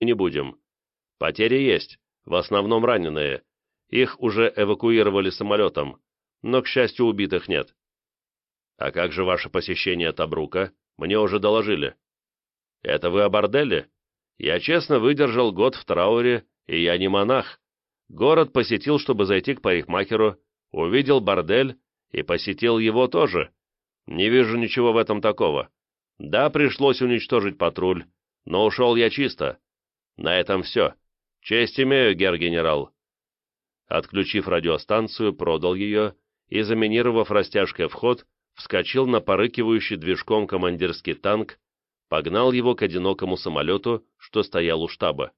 не будем. Потери есть, в основном раненые. Их уже эвакуировали самолетом, но, к счастью, убитых нет. А как же ваше посещение Табрука? Мне уже доложили. Это вы о борделе? Я честно выдержал год в трауре, и я не монах. Город посетил, чтобы зайти к парикмахеру, увидел бордель и посетил его тоже. Не вижу ничего в этом такого. Да, пришлось уничтожить патруль, но ушел я чисто. На этом все. Честь имею, гер-генерал. Отключив радиостанцию, продал ее и, заминировав растяжкой вход, вскочил на порыкивающий движком командирский танк, погнал его к одинокому самолету, что стоял у штаба.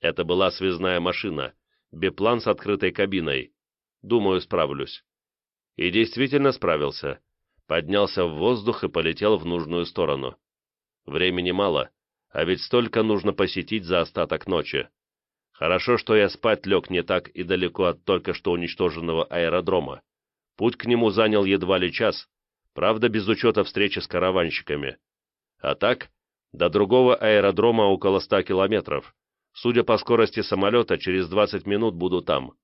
Это была связная машина, биплан с открытой кабиной. Думаю, справлюсь. И действительно справился. Поднялся в воздух и полетел в нужную сторону. Времени мало, а ведь столько нужно посетить за остаток ночи. Хорошо, что я спать лег не так и далеко от только что уничтоженного аэродрома. Путь к нему занял едва ли час, правда, без учета встречи с караванщиками. А так, до другого аэродрома около ста километров. Судя по скорости самолета, через 20 минут буду там.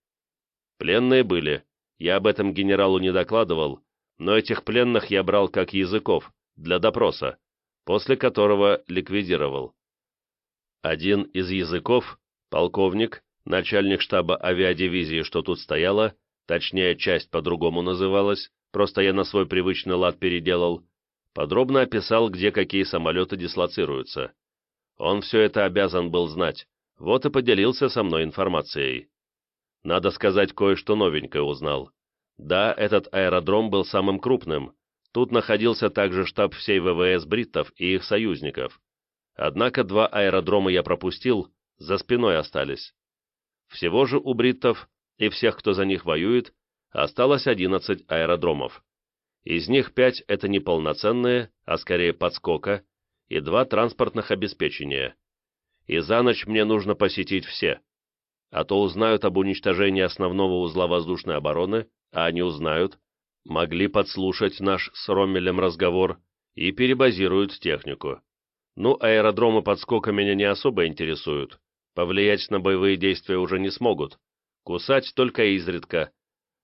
Пленные были. Я об этом генералу не докладывал, но этих пленных я брал как языков, для допроса, после которого ликвидировал. Один из языков, полковник, начальник штаба авиадивизии, что тут стояла, точнее, часть по-другому называлась, просто я на свой привычный лад переделал, подробно описал, где какие самолеты дислоцируются. Он все это обязан был знать, вот и поделился со мной информацией. Надо сказать, кое-что новенькое узнал. Да, этот аэродром был самым крупным. Тут находился также штаб всей ВВС бриттов и их союзников. Однако два аэродрома я пропустил, за спиной остались. Всего же у бриттов и всех, кто за них воюет, осталось 11 аэродромов. Из них пять — это не полноценные, а скорее подскока, и два транспортных обеспечения. И за ночь мне нужно посетить все. А то узнают об уничтожении основного узла воздушной обороны, а они узнают, могли подслушать наш с Роммелем разговор и перебазируют технику. Ну, аэродромы подскока меня не особо интересуют. Повлиять на боевые действия уже не смогут. Кусать только изредка.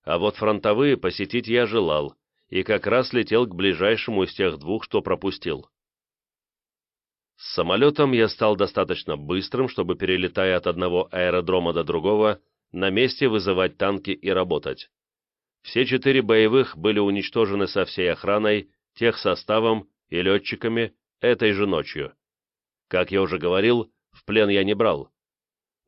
А вот фронтовые посетить я желал, и как раз летел к ближайшему из тех двух, что пропустил. С самолетом я стал достаточно быстрым, чтобы, перелетая от одного аэродрома до другого, на месте вызывать танки и работать. Все четыре боевых были уничтожены со всей охраной, техсоставом и летчиками этой же ночью. Как я уже говорил, в плен я не брал.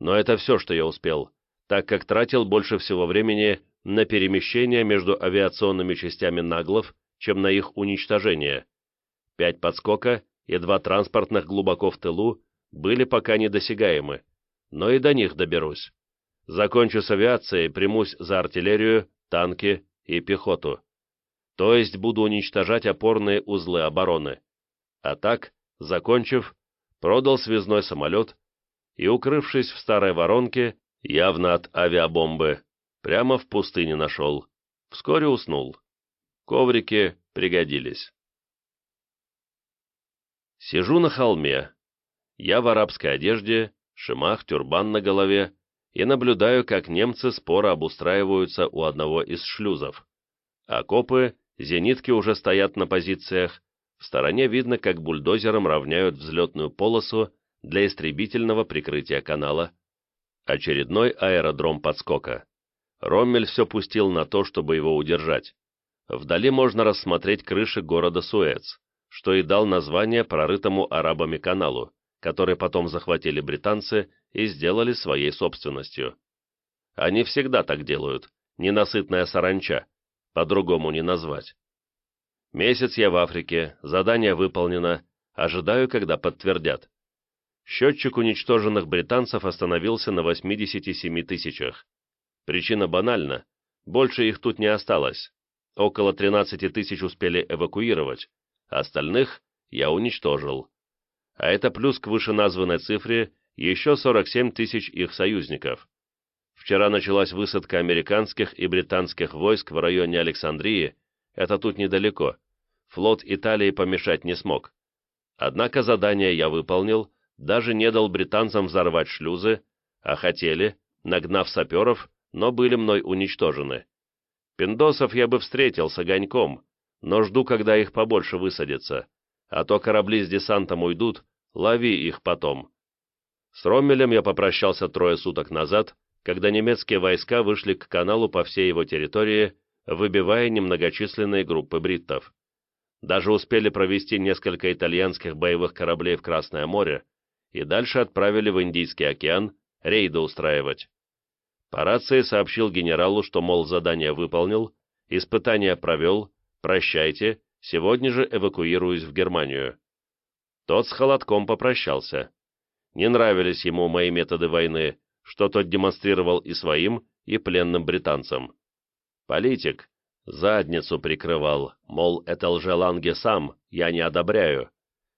Но это все, что я успел, так как тратил больше всего времени на перемещение между авиационными частями наглов, чем на их уничтожение. Пять подскока и два транспортных глубоко в тылу были пока недосягаемы, но и до них доберусь. Закончу с авиацией, примусь за артиллерию, танки и пехоту. То есть буду уничтожать опорные узлы обороны. А так, закончив, продал связной самолет и, укрывшись в старой воронке, явно от авиабомбы, прямо в пустыне нашел. Вскоре уснул. Коврики пригодились. Сижу на холме. Я в арабской одежде, шимах, тюрбан на голове, и наблюдаю, как немцы споро обустраиваются у одного из шлюзов. Окопы, зенитки уже стоят на позициях, в стороне видно, как бульдозером равняют взлетную полосу для истребительного прикрытия канала. Очередной аэродром подскока. Роммель все пустил на то, чтобы его удержать. Вдали можно рассмотреть крыши города Суэц что и дал название прорытому арабами каналу, который потом захватили британцы и сделали своей собственностью. Они всегда так делают, ненасытная саранча, по-другому не назвать. Месяц я в Африке, задание выполнено, ожидаю, когда подтвердят. Счетчик уничтоженных британцев остановился на 87 тысячах. Причина банальна, больше их тут не осталось. Около 13 тысяч успели эвакуировать, остальных я уничтожил. А это плюс к вышеназванной цифре еще 47 тысяч их союзников. Вчера началась высадка американских и британских войск в районе Александрии, это тут недалеко. Флот Италии помешать не смог. Однако задание я выполнил, даже не дал британцам взорвать шлюзы, а хотели, нагнав саперов, но были мной уничтожены. Пиндосов я бы встретил с огоньком, но жду, когда их побольше высадится, а то корабли с десантом уйдут, лови их потом. С Роммелем я попрощался трое суток назад, когда немецкие войска вышли к каналу по всей его территории, выбивая немногочисленные группы бриттов. Даже успели провести несколько итальянских боевых кораблей в Красное море и дальше отправили в Индийский океан рейды устраивать. По рации сообщил генералу, что, мол, задание выполнил, испытания провел, прощайте, сегодня же эвакуируюсь в Германию. Тот с холодком попрощался. Не нравились ему мои методы войны, что тот демонстрировал и своим, и пленным британцам. Политик задницу прикрывал, мол, это лжеланге сам, я не одобряю.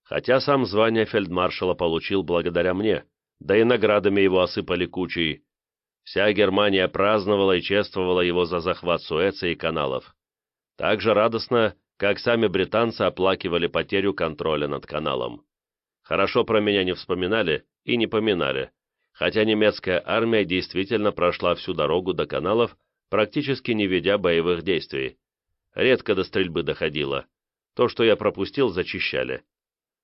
Хотя сам звание фельдмаршала получил благодаря мне, да и наградами его осыпали кучей. Вся Германия праздновала и чествовала его за захват Суэца и каналов. Так же радостно, как сами британцы оплакивали потерю контроля над каналом. Хорошо про меня не вспоминали и не поминали, хотя немецкая армия действительно прошла всю дорогу до каналов, практически не ведя боевых действий. Редко до стрельбы доходило. То, что я пропустил, зачищали.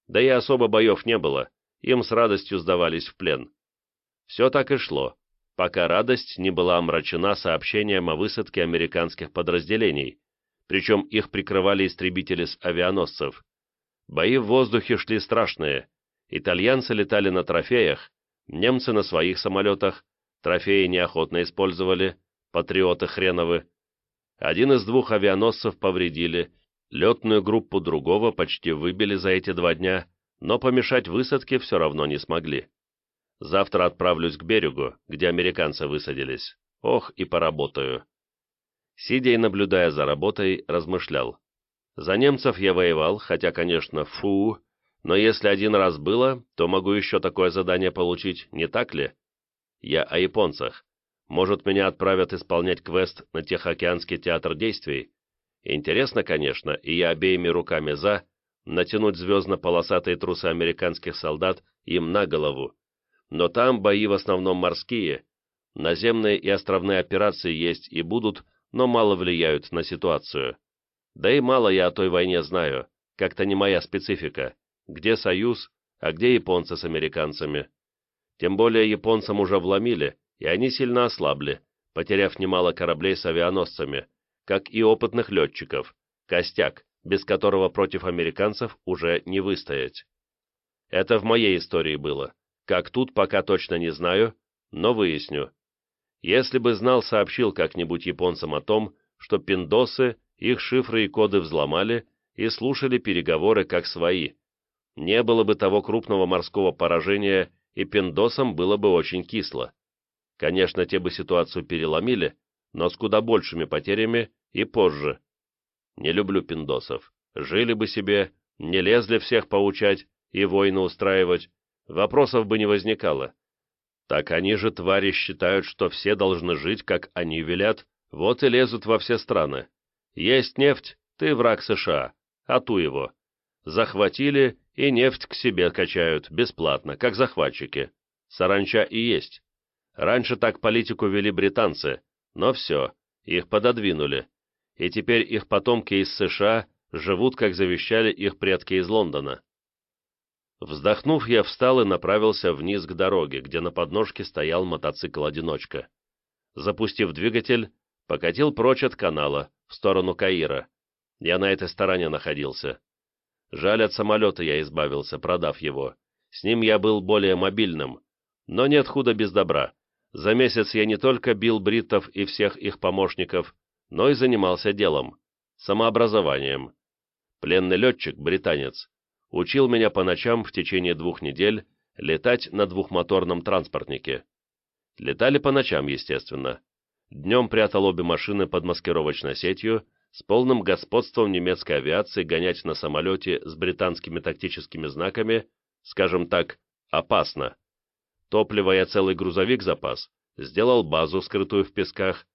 Да и особо боев не было, им с радостью сдавались в плен. Все так и шло, пока радость не была омрачена сообщением о высадке американских подразделений, причем их прикрывали истребители с авианосцев. Бои в воздухе шли страшные. Итальянцы летали на трофеях, немцы на своих самолетах, трофеи неохотно использовали, патриоты хреновы. Один из двух авианосцев повредили, летную группу другого почти выбили за эти два дня, но помешать высадке все равно не смогли. Завтра отправлюсь к берегу, где американцы высадились. Ох, и поработаю. Сидя и наблюдая за работой, размышлял. За немцев я воевал, хотя, конечно, фу, но если один раз было, то могу еще такое задание получить, не так ли? Я о японцах. Может, меня отправят исполнять квест на Тихоокеанский театр действий? Интересно, конечно, и я обеими руками за, натянуть звездно-полосатые трусы американских солдат им на голову. Но там бои в основном морские. Наземные и островные операции есть и будут, но мало влияют на ситуацию. Да и мало я о той войне знаю, как-то не моя специфика, где союз, а где японцы с американцами. Тем более японцам уже вломили, и они сильно ослабли, потеряв немало кораблей с авианосцами, как и опытных летчиков, костяк, без которого против американцев уже не выстоять. Это в моей истории было. Как тут, пока точно не знаю, но выясню. Если бы знал, сообщил как-нибудь японцам о том, что пиндосы их шифры и коды взломали и слушали переговоры как свои. Не было бы того крупного морского поражения, и пиндосам было бы очень кисло. Конечно, те бы ситуацию переломили, но с куда большими потерями и позже. Не люблю пиндосов. Жили бы себе, не лезли всех поучать и войны устраивать, вопросов бы не возникало. Так они же, твари, считают, что все должны жить, как они велят, вот и лезут во все страны. Есть нефть, ты враг США, а ту его. Захватили и нефть к себе качают, бесплатно, как захватчики. Саранча и есть. Раньше так политику вели британцы, но все, их пододвинули. И теперь их потомки из США живут, как завещали их предки из Лондона. Вздохнув, я встал и направился вниз к дороге, где на подножке стоял мотоцикл-одиночка. Запустив двигатель, покатил прочь от канала, в сторону Каира. Я на этой стороне находился. Жаль, от самолета я избавился, продав его. С ним я был более мобильным. Но нет худа без добра. За месяц я не только бил бриттов и всех их помощников, но и занимался делом, самообразованием. Пленный летчик, британец, учил меня по ночам в течение двух недель летать на двухмоторном транспортнике. Летали по ночам, естественно. Днем прятал обе машины под маскировочной сетью, с полным господством немецкой авиации гонять на самолете с британскими тактическими знаками, скажем так, опасно. Топливо я целый грузовик запас, сделал базу, скрытую в песках,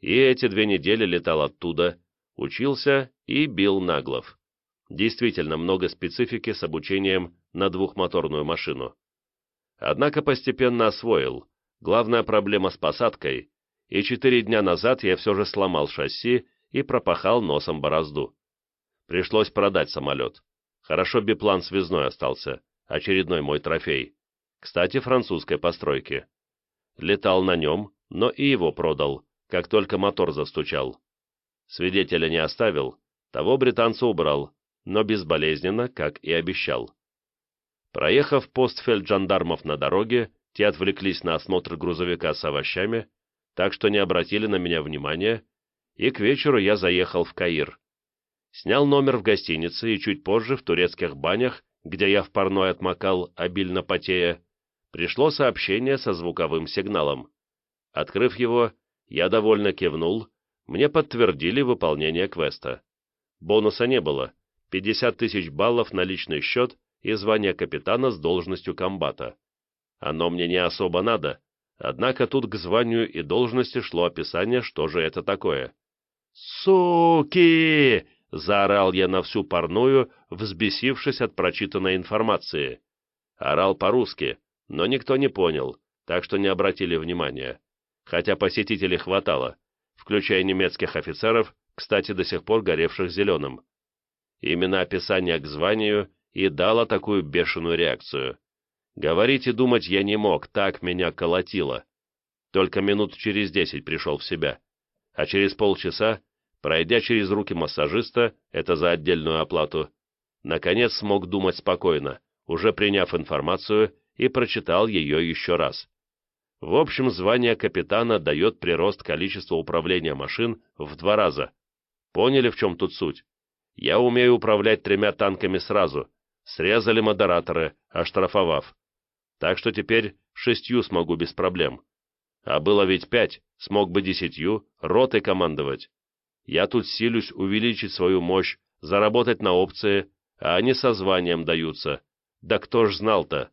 и эти две недели летал оттуда, учился и бил наглов. Действительно много специфики с обучением на двухмоторную машину. Однако постепенно освоил. Главная проблема с посадкой, и четыре дня назад я все же сломал шасси и пропахал носом борозду. Пришлось продать самолет. Хорошо биплан связной остался, очередной мой трофей. Кстати, французской постройки. Летал на нем, но и его продал, как только мотор застучал. Свидетеля не оставил, того британца убрал, но безболезненно, как и обещал. Проехав пост фельджандармов на дороге, те отвлеклись на осмотр грузовика с овощами, так что не обратили на меня внимания, и к вечеру я заехал в Каир. Снял номер в гостинице и чуть позже в турецких банях, где я в парной отмокал, обильно потея, пришло сообщение со звуковым сигналом. Открыв его, я довольно кивнул, мне подтвердили выполнение квеста. Бонуса не было, 50 тысяч баллов на личный счет и звание капитана с должностью комбата. Оно мне не особо надо, однако тут к званию и должности шло описание, что же это такое. «Суки!» — заорал я на всю парную, взбесившись от прочитанной информации. Орал по-русски, но никто не понял, так что не обратили внимания. Хотя посетителей хватало, включая немецких офицеров, кстати, до сих пор горевших зеленым. Именно описание к званию и дало такую бешеную реакцию. Говорить и думать я не мог, так меня колотило. Только минут через десять пришел в себя. А через полчаса, пройдя через руки массажиста, это за отдельную оплату, наконец смог думать спокойно, уже приняв информацию и прочитал ее еще раз. В общем, звание капитана дает прирост количества управления машин в два раза. Поняли, в чем тут суть? Я умею управлять тремя танками сразу. Срезали модераторы, оштрафовав. Так что теперь шестью смогу без проблем. А было ведь пять, смог бы десятью, ротой командовать. Я тут силюсь увеличить свою мощь, заработать на опции, а они со званием даются. Да кто ж знал-то?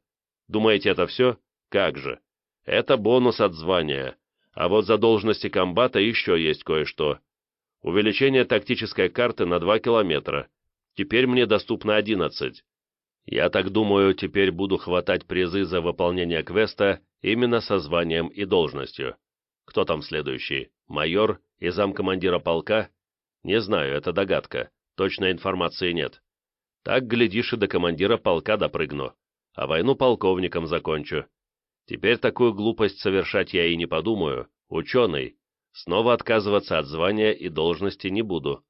Думаете, это все? Как же. Это бонус от звания. А вот за должности комбата еще есть кое-что. Увеличение тактической карты на 2 километра. Теперь мне доступно 11. Я так думаю, теперь буду хватать призы за выполнение квеста именно со званием и должностью. Кто там следующий? Майор и замкомандира полка? Не знаю, это догадка. Точной информации нет. Так, глядишь, и до командира полка допрыгну. А войну полковником закончу. Теперь такую глупость совершать я и не подумаю. Ученый, Снова отказываться от звания и должности не буду.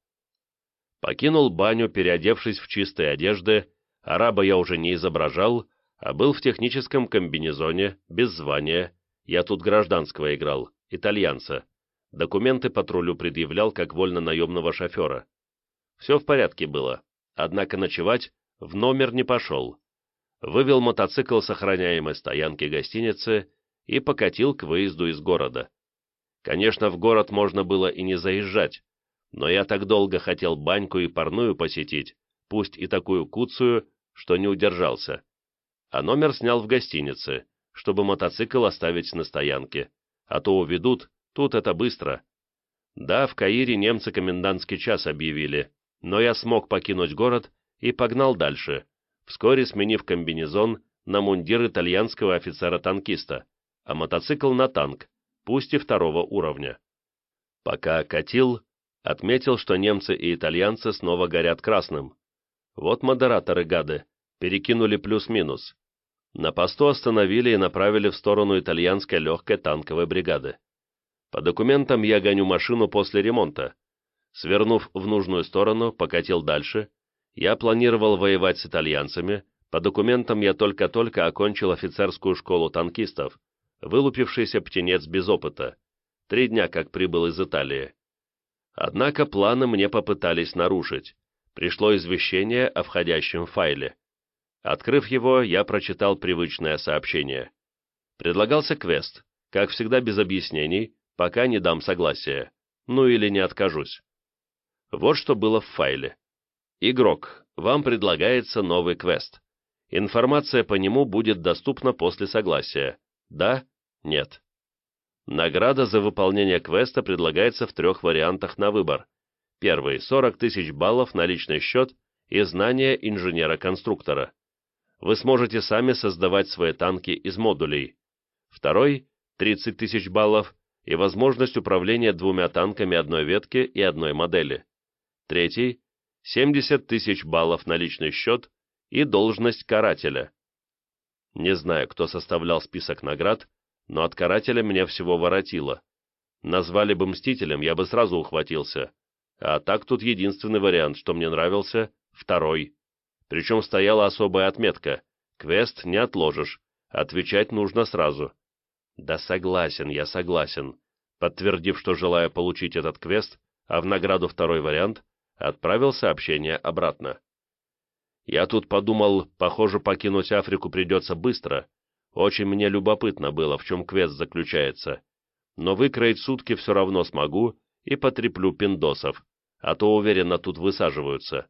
Покинул баню, переодевшись в чистые одежды, араба я уже не изображал, а был в техническом комбинезоне, без звания, я тут гражданского играл, итальянца. Документы патрулю предъявлял как вольно-наемного шофера. Все в порядке было, однако ночевать в номер не пошел. Вывел мотоцикл с охраняемой стоянки гостиницы и покатил к выезду из города. Конечно, в город можно было и не заезжать, но я так долго хотел баньку и парную посетить, пусть и такую куцую, что не удержался. А номер снял в гостинице, чтобы мотоцикл оставить на стоянке, а то уведут, тут это быстро. Да, в Каире немцы комендантский час объявили, но я смог покинуть город и погнал дальше, вскоре сменив комбинезон на мундир итальянского офицера-танкиста, а мотоцикл на танк, пусть и второго уровня. Пока катил, отметил, что немцы и итальянцы снова горят красным. Вот модераторы гады, перекинули плюс-минус. На посту остановили и направили в сторону итальянской легкой танковой бригады. По документам я гоню машину после ремонта. Свернув в нужную сторону, покатил дальше. Я планировал воевать с итальянцами, по документам я только-только окончил офицерскую школу танкистов, вылупившийся птенец без опыта. Три дня как прибыл из Италии. Однако планы мне попытались нарушить. Пришло извещение о входящем файле. Открыв его, я прочитал привычное сообщение. Предлагался квест, как всегда без объяснений, пока не дам согласия. Ну или не откажусь. Вот что было в файле. Игрок, вам предлагается новый квест. Информация по нему будет доступна после согласия. Да? Нет. Награда за выполнение квеста предлагается в трех вариантах на выбор. Первый – 40 тысяч баллов на личный счет и знания инженера-конструктора. вы сможете сами создавать свои танки из модулей. Второй – 30 тысяч баллов и возможность управления двумя танками одной ветки и одной модели. Третий – 70 тысяч баллов на личный счет и должность карателя. Не знаю, кто составлял список наград, но от карателя меня всего воротило. Назвали бы Мстителем, я бы сразу ухватился. А так тут единственный вариант, что мне нравился – второй. Причем стояла особая отметка – квест не отложишь, отвечать нужно сразу. Да согласен, я согласен. Подтвердив, что желаю получить этот квест, а в награду второй вариант, отправил сообщение обратно. Я тут подумал, похоже, покинуть Африку придется быстро. Очень мне любопытно было, в чем квест заключается. Но выкроить сутки все равно смогу и потреплю пиндосов, а то, уверенно, тут высаживаются.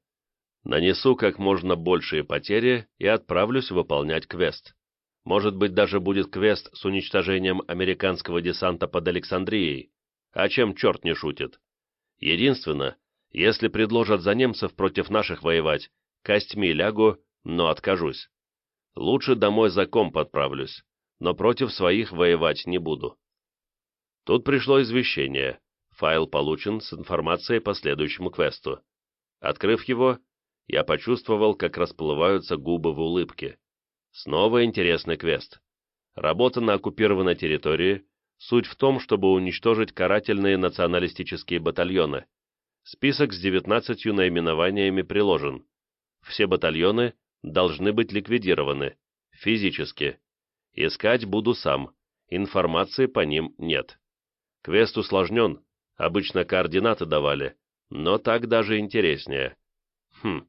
Нанесу как можно большие потери и отправлюсь выполнять квест. Может быть, даже будет квест с уничтожением американского десанта под Александрией. А чем черт не шутит? Единственное, если предложат за немцев против наших воевать, костьми лягу, но откажусь. Лучше домой за комп отправлюсь, но против своих воевать не буду. Тут пришло извещение. Файл получен с информацией по следующему квесту. Открыв его, я почувствовал, как расплываются губы в улыбке. Снова интересный квест. Работа на оккупированной территории. Суть в том, чтобы уничтожить карательные националистические батальоны. Список с 19 наименованиями приложен все батальоны должны быть ликвидированы, физически. Искать буду сам, информации по ним нет. Квест усложнен, обычно координаты давали, но так даже интереснее. Хм,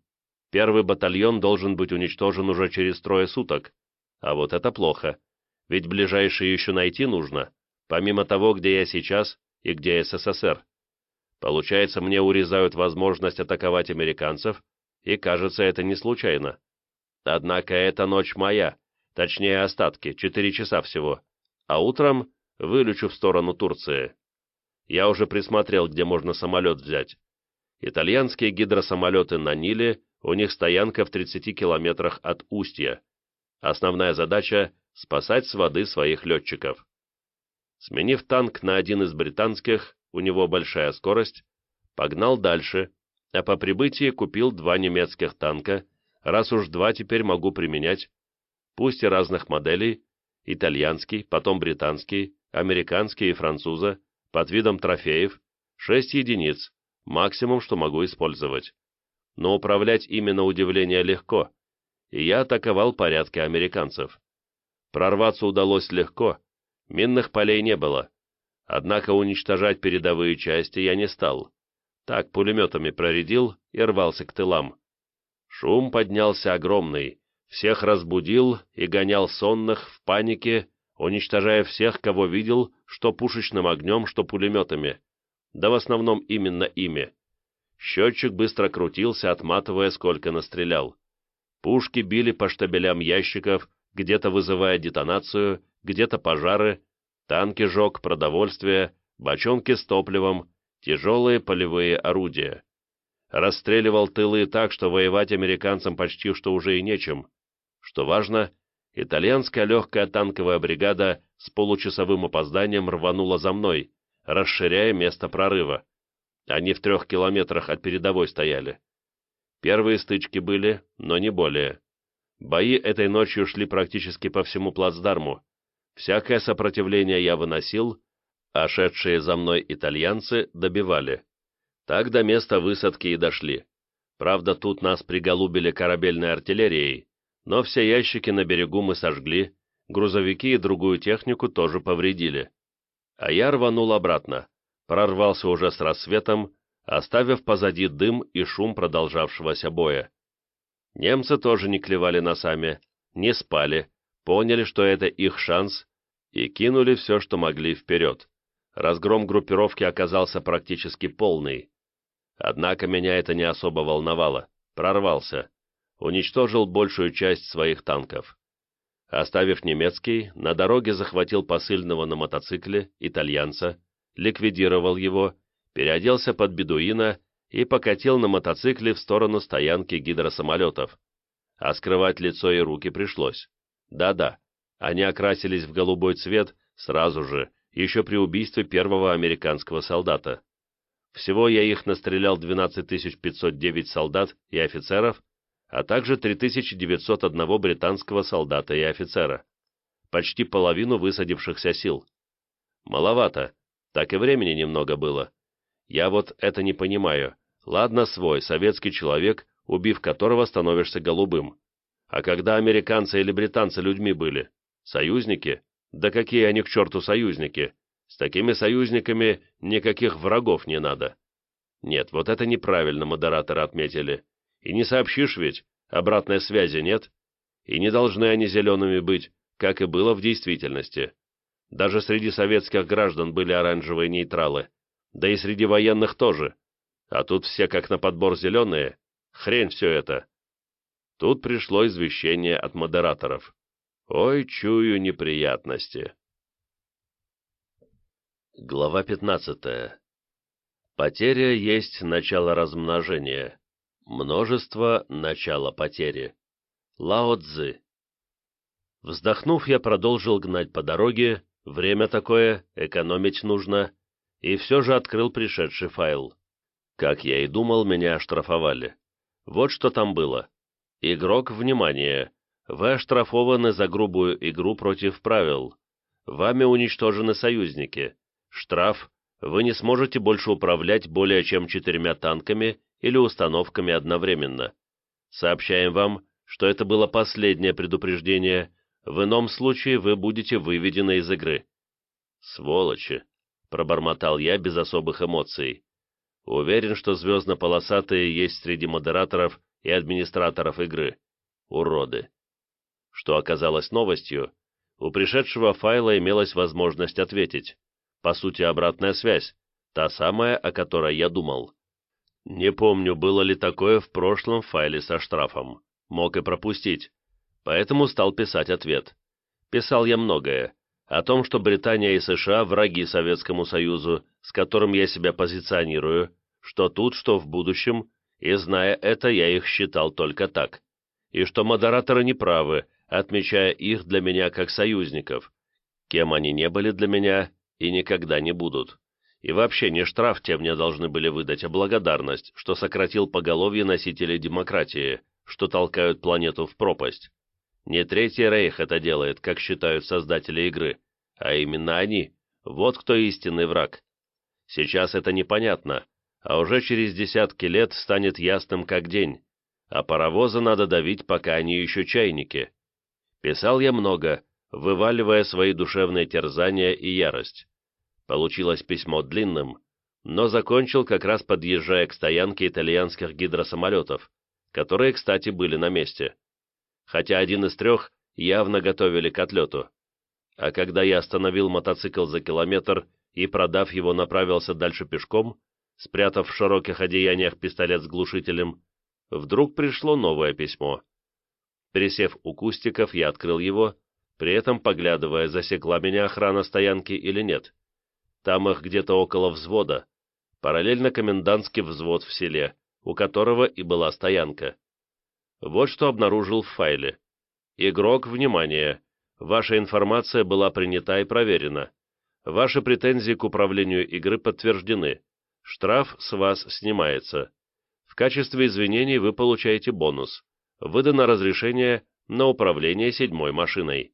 первый батальон должен быть уничтожен уже через трое суток. А вот это плохо, ведь ближайший еще найти нужно, помимо того, где я сейчас и где СССР. Получается, мне урезают возможность атаковать американцев, и кажется, это не случайно. Однако эта ночь моя, точнее остатки, четыре часа всего, а утром вылечу в сторону Турции. Я уже присмотрел, где можно самолет взять. Итальянские гидросамолеты на Ниле, у них стоянка в 30 километрах от Устья. Основная задача — спасать с воды своих летчиков. Сменив танк на один из британских, у него большая скорость, погнал дальше, а по прибытии купил два немецких танка, раз уж два теперь могу применять, пусть и разных моделей, итальянский, потом британский, американский и француза, под видом трофеев, шесть единиц, максимум, что могу использовать. Но управлять ими на удивление легко, и я атаковал порядки американцев. Прорваться удалось легко, минных полей не было, однако уничтожать передовые части я не стал. Так пулеметами проредил и рвался к тылам. Шум поднялся огромный, всех разбудил и гонял сонных в панике, уничтожая всех, кого видел, что пушечным огнем, что пулеметами. Да в основном именно ими. Счетчик быстро крутился, отматывая, сколько настрелял. Пушки били по штабелям ящиков, где-то вызывая детонацию, где-то пожары, танки жег, продовольствие, бочонки с топливом, тяжелые полевые орудия. Расстреливал тылы так, что воевать американцам почти что уже и нечем. Что важно, итальянская легкая танковая бригада с получасовым опозданием рванула за мной, расширяя место прорыва. Они в трех километрах от передовой стояли. Первые стычки были, но не более. Бои этой ночью шли практически по всему плацдарму. Всякое сопротивление я выносил, а шедшие за мной итальянцы добивали. Так до места высадки и дошли. Правда, тут нас приголубили корабельной артиллерией, но все ящики на берегу мы сожгли, грузовики и другую технику тоже повредили. А я рванул обратно, прорвался уже с рассветом, оставив позади дым и шум продолжавшегося боя. Немцы тоже не клевали носами, не спали, поняли, что это их шанс, и кинули все, что могли вперед разгром группировки оказался практически полный. Однако меня это не особо волновало. Прорвался. Уничтожил большую часть своих танков. Оставив немецкий, на дороге захватил посыльного на мотоцикле, итальянца, ликвидировал его, переоделся под бедуина и покатил на мотоцикле в сторону стоянки гидросамолетов. а скрывать лицо и руки пришлось. Да-да, они окрасились в голубой цвет сразу же, еще при убийстве первого американского солдата. Всего я их настрелял 12 509 солдат и офицеров, а также 3901 британского солдата и офицера. Почти половину высадившихся сил. Маловато, так и времени немного было. Я вот это не понимаю. Ладно, свой, советский человек, убив которого становишься голубым. А когда американцы или британцы людьми были? Союзники? Да какие они к черту союзники? С такими союзниками никаких врагов не надо. Нет, вот это неправильно модераторы отметили. И не сообщишь ведь, обратной связи нет. И не должны они зелеными быть, как и было в действительности. Даже среди советских граждан были оранжевые нейтралы. Да и среди военных тоже. А тут все как на подбор зеленые. Хрень все это. Тут пришло извещение от модераторов. Ой, чую неприятности. Глава 15. Потеря есть начало размножения. Множество – начало потери. Лао Цзы. Вздохнув, я продолжил гнать по дороге, время такое, экономить нужно, и все же открыл пришедший файл. Как я и думал, меня оштрафовали. Вот что там было. Игрок, внимание! Вы оштрафованы за грубую игру против правил. Вами уничтожены союзники. Штраф. Вы не сможете больше управлять более чем четырьмя танками или установками одновременно. Сообщаем вам, что это было последнее предупреждение. В ином случае вы будете выведены из игры. Сволочи! Пробормотал я без особых эмоций. Уверен, что звездно-полосатые есть среди модераторов и администраторов игры. Уроды. Что оказалось новостью, у пришедшего файла имелась возможность ответить. По сути, обратная связь, та самая, о которой я думал. Не помню, было ли такое в прошлом файле со штрафом. Мог и пропустить. Поэтому стал писать ответ. Писал я многое. О том, что Британия и США – враги Советскому Союзу, с которым я себя позиционирую, что тут, что в будущем, и, зная это, я их считал только так. И что модераторы неправы, отмечая их для меня как союзников. Кем они не были для меня и никогда не будут. И вообще не штраф те мне должны были выдать, а благодарность, что сократил поголовье носителей демократии, что толкают планету в пропасть. Не Третий Рейх это делает, как считают создатели игры, а именно они. Вот кто истинный враг. Сейчас это непонятно, а уже через десятки лет станет ясным как день. А паровозы надо давить, пока они еще чайники. Писал я много, вываливая свои душевные терзания и ярость. Получилось письмо длинным, но закончил как раз подъезжая к стоянке итальянских гидросамолетов, которые, кстати, были на месте. Хотя один из трех явно готовили к отлету. А когда я остановил мотоцикл за километр и, продав его, направился дальше пешком, спрятав в широких одеяниях пистолет с глушителем, вдруг пришло новое письмо. Присев у кустиков, я открыл его, при этом поглядывая, засекла меня охрана стоянки или нет. Там их где-то около взвода. Параллельно комендантский взвод в селе, у которого и была стоянка. Вот что обнаружил в файле. Игрок, внимание! Ваша информация была принята и проверена. Ваши претензии к управлению игры подтверждены. Штраф с вас снимается. В качестве извинений вы получаете бонус. Выдано разрешение на управление седьмой машиной.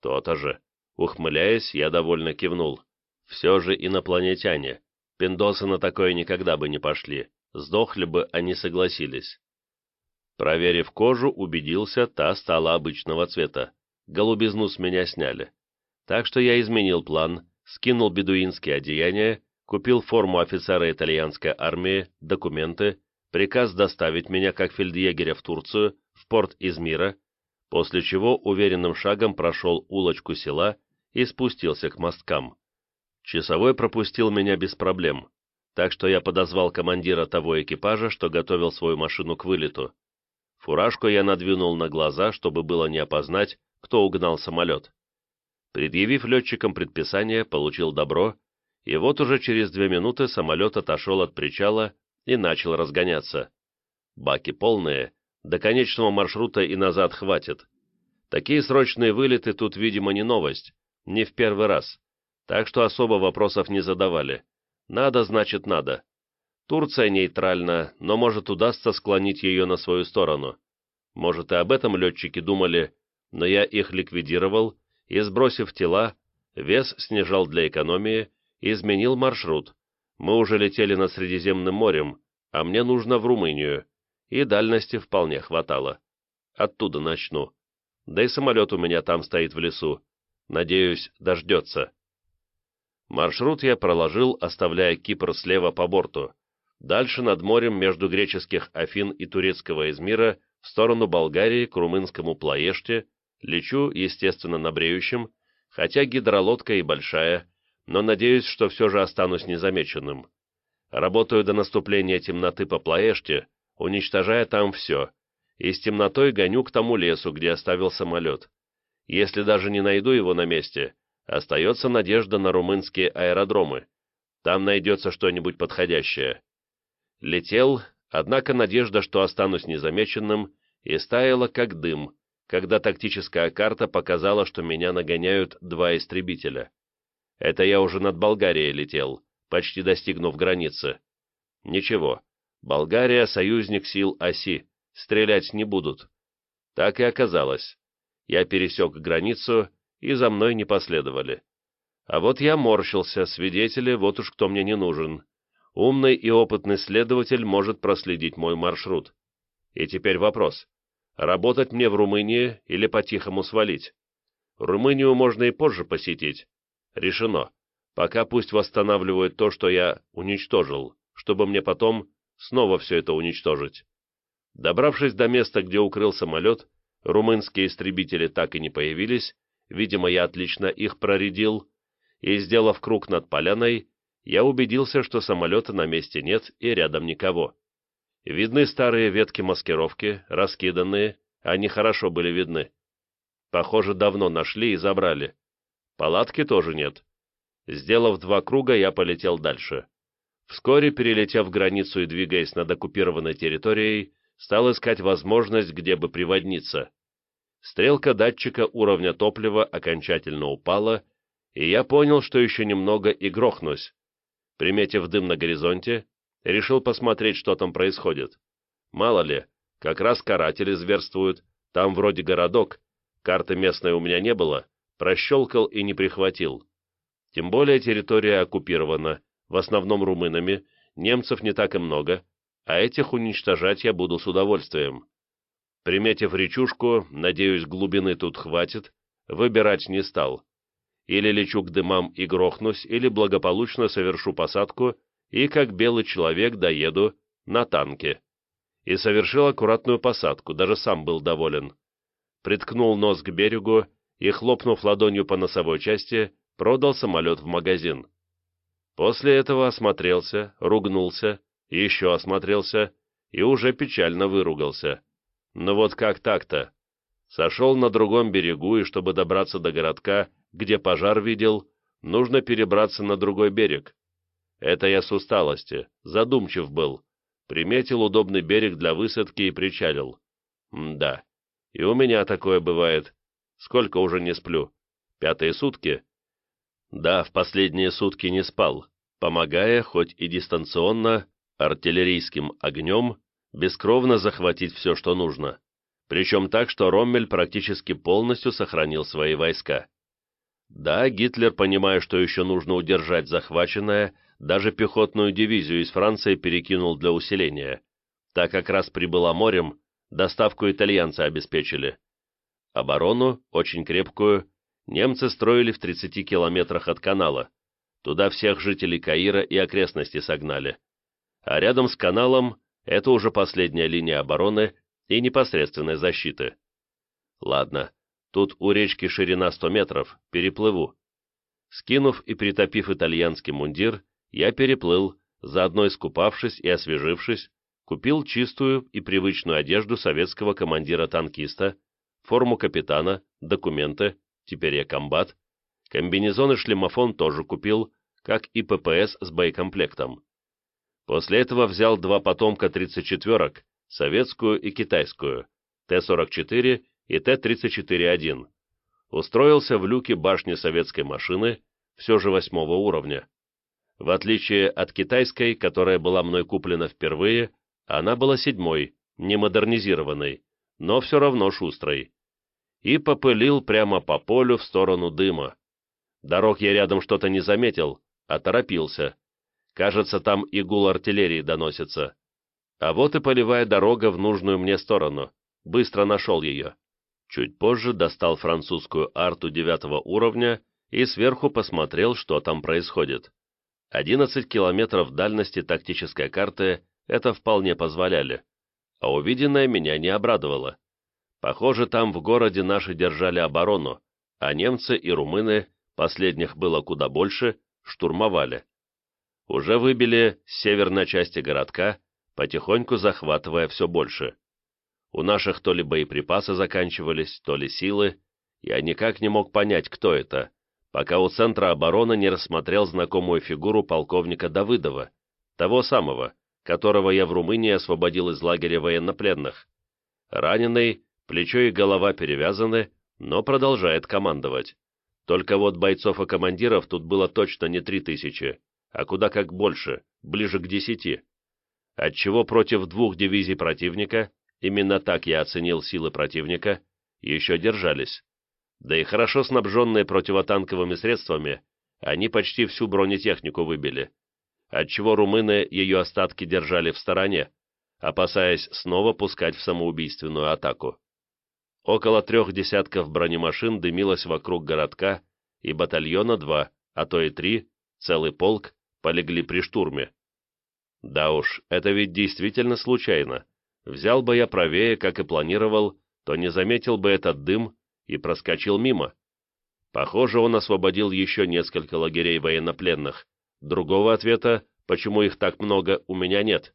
То-то же. Ухмыляясь, я довольно кивнул. Все же инопланетяне. Пиндосы на такое никогда бы не пошли. Сдохли бы, они согласились. Проверив кожу, убедился, та стала обычного цвета. Голубизну с меня сняли. Так что я изменил план, скинул бедуинские одеяния, купил форму офицера итальянской армии, документы, приказ доставить меня как фельдъегеря в Турцию, в порт Измира, после чего уверенным шагом прошел улочку села и спустился к мосткам. Часовой пропустил меня без проблем, так что я подозвал командира того экипажа, что готовил свою машину к вылету. Фуражку я надвинул на глаза, чтобы было не опознать, кто угнал самолет. Предъявив летчикам предписание, получил добро, и вот уже через две минуты самолет отошел от причала и начал разгоняться. Баки полные, До конечного маршрута и назад хватит. Такие срочные вылеты тут, видимо, не новость, не в первый раз. Так что особо вопросов не задавали. Надо, значит, надо. Турция нейтральна, но может удастся склонить ее на свою сторону. Может, и об этом летчики думали, но я их ликвидировал и, сбросив тела, вес снижал для экономии изменил маршрут. Мы уже летели над Средиземным морем, а мне нужно в Румынию, и дальности вполне хватало. Оттуда начну. Да и самолет у меня там стоит в лесу. Надеюсь, дождется. Маршрут я проложил, оставляя Кипр слева по борту. Дальше над морем между греческих Афин и турецкого Измира в сторону Болгарии к румынскому Плаеште лечу, естественно, на бреющем, хотя гидролодка и большая, но надеюсь, что все же останусь незамеченным. Работаю до наступления темноты по Плаеште, уничтожая там все, и с темнотой гоню к тому лесу, где оставил самолет. Если даже не найду его на месте, остается надежда на румынские аэродромы. Там найдется что-нибудь подходящее. Летел, однако надежда, что останусь незамеченным, и стаяла как дым, когда тактическая карта показала, что меня нагоняют два истребителя. Это я уже над Болгарией летел, почти достигнув границы. Ничего, Болгария — союзник сил оси, стрелять не будут. Так и оказалось. Я пересек границу, и за мной не последовали. А вот я морщился, свидетели, вот уж кто мне не нужен. Умный и опытный следователь может проследить мой маршрут. И теперь вопрос. Работать мне в Румынии или по-тихому свалить? Румынию можно и позже посетить. Решено. Пока пусть восстанавливают то, что я уничтожил, чтобы мне потом снова все это уничтожить. Добравшись до места, где укрыл самолет, румынские истребители так и не появились, видимо, я отлично их проредил, и, сделав круг над поляной, я убедился, что самолета на месте нет и рядом никого. Видны старые ветки маскировки, раскиданные, они хорошо были видны. Похоже, давно нашли и забрали. Палатки тоже нет. Сделав два круга, я полетел дальше. Вскоре, перелетев границу и двигаясь над оккупированной территорией, стал искать возможность, где бы приводниться. Стрелка датчика уровня топлива окончательно упала, и я понял, что еще немного и грохнусь. Приметив дым на горизонте, решил посмотреть, что там происходит. Мало ли, как раз каратели зверствуют, там вроде городок, карты местной у меня не было, прощелкал и не прихватил. Тем более территория оккупирована, в основном румынами, немцев не так и много, а этих уничтожать я буду с удовольствием. Приметив речушку, надеюсь, глубины тут хватит, выбирать не стал. Или лечу к дымам и грохнусь, или благополучно совершу посадку и, как белый человек, доеду на танке. И совершил аккуратную посадку, даже сам был доволен. Приткнул нос к берегу и, хлопнув ладонью по носовой части, продал самолет в магазин. После этого осмотрелся, ругнулся, еще осмотрелся и уже печально выругался. Но вот как так-то? Сошел на другом берегу, и чтобы добраться до городка, где пожар видел, нужно перебраться на другой берег. Это я с усталости, задумчив был. Приметил удобный берег для высадки и причалил. Да, и у меня такое бывает. Сколько уже не сплю? Пятые сутки? Да, в последние сутки не спал, помогая, хоть и дистанционно, артиллерийским огнем, бескровно захватить все, что нужно. Причем так, что Роммель практически полностью сохранил свои войска. Да, Гитлер, понимая, что еще нужно удержать захваченное, даже пехотную дивизию из Франции перекинул для усиления. Так как раз прибыла морем, доставку итальянцы обеспечили. Оборону, очень крепкую, немцы строили в 30 километрах от канала. Туда всех жителей Каира и окрестностей согнали. А рядом с каналом это уже последняя линия обороны и непосредственной защиты. Ладно, тут у речки ширина 100 метров, переплыву. Скинув и притопив итальянский мундир, я переплыл, заодно искупавшись и освежившись, купил чистую и привычную одежду советского командира-танкиста, форму капитана, документы, теперь я комбат, комбинезон и шлемофон тоже купил, как и ППС с боекомплектом. После этого взял два потомка 34-ок, советскую и китайскую, Т-44 и Т-34-1. Устроился в люке башни советской машины, все же восьмого уровня. В отличие от китайской, которая была мной куплена впервые, она была седьмой, не модернизированной, но все равно шустрой. И попылил прямо по полю в сторону дыма. Дорог я рядом что-то не заметил, а торопился. Кажется, там и гул артиллерии доносится. А вот и полевая дорога в нужную мне сторону. Быстро нашел ее. Чуть позже достал французскую арту девятого уровня и сверху посмотрел, что там происходит. 11 километров дальности тактической карты это вполне позволяли, а увиденное меня не обрадовало. Похоже, там в городе наши держали оборону, а немцы и румыны, последних было куда больше, штурмовали. Уже выбили с северной части городка, потихоньку захватывая все больше. У наших то ли боеприпасы заканчивались, то ли силы, я никак не мог понять, кто это, пока у Центра обороны не рассмотрел знакомую фигуру полковника Давыдова, того самого, которого я в Румынии освободил из лагеря военнопленных. Раненый, плечо и голова перевязаны, но продолжает командовать. Только вот бойцов и командиров тут было точно не три тысячи, а куда как больше, ближе к десяти отчего против двух дивизий противника, именно так я оценил силы противника, еще держались. Да и хорошо снабженные противотанковыми средствами, они почти всю бронетехнику выбили, отчего румыны ее остатки держали в стороне, опасаясь снова пускать в самоубийственную атаку. Около трех десятков бронемашин дымилось вокруг городка, и батальона два, а то и три, целый полк, полегли при штурме. Да уж, это ведь действительно случайно. Взял бы я правее, как и планировал, то не заметил бы этот дым и проскочил мимо. Похоже, он освободил еще несколько лагерей военнопленных. Другого ответа, почему их так много, у меня нет.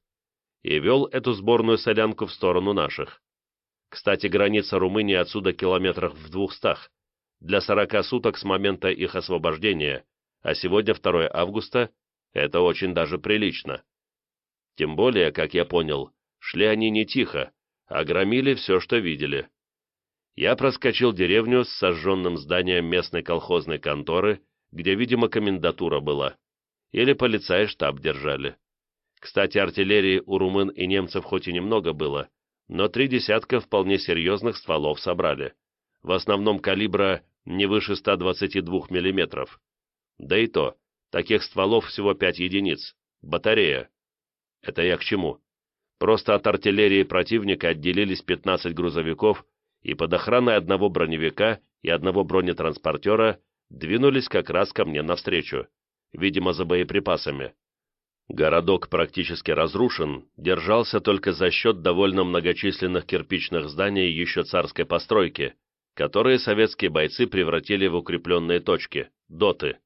И вел эту сборную солянку в сторону наших. Кстати, граница Румынии отсюда километрах в двухстах. Для сорока суток с момента их освобождения, а сегодня 2 августа, это очень даже прилично. Тем более, как я понял, шли они не тихо, а громили все, что видели. Я проскочил деревню с сожженным зданием местной колхозной конторы, где, видимо, комендатура была. Или полицаи штаб держали. Кстати, артиллерии у румын и немцев хоть и немного было, но три десятка вполне серьезных стволов собрали. В основном калибра не выше 122 мм. Да и то, таких стволов всего 5 единиц. Батарея. Это я к чему? Просто от артиллерии противника отделились 15 грузовиков и под охраной одного броневика и одного бронетранспортера двинулись как раз ко мне навстречу, видимо, за боеприпасами. Городок практически разрушен, держался только за счет довольно многочисленных кирпичных зданий еще царской постройки, которые советские бойцы превратили в укрепленные точки, доты.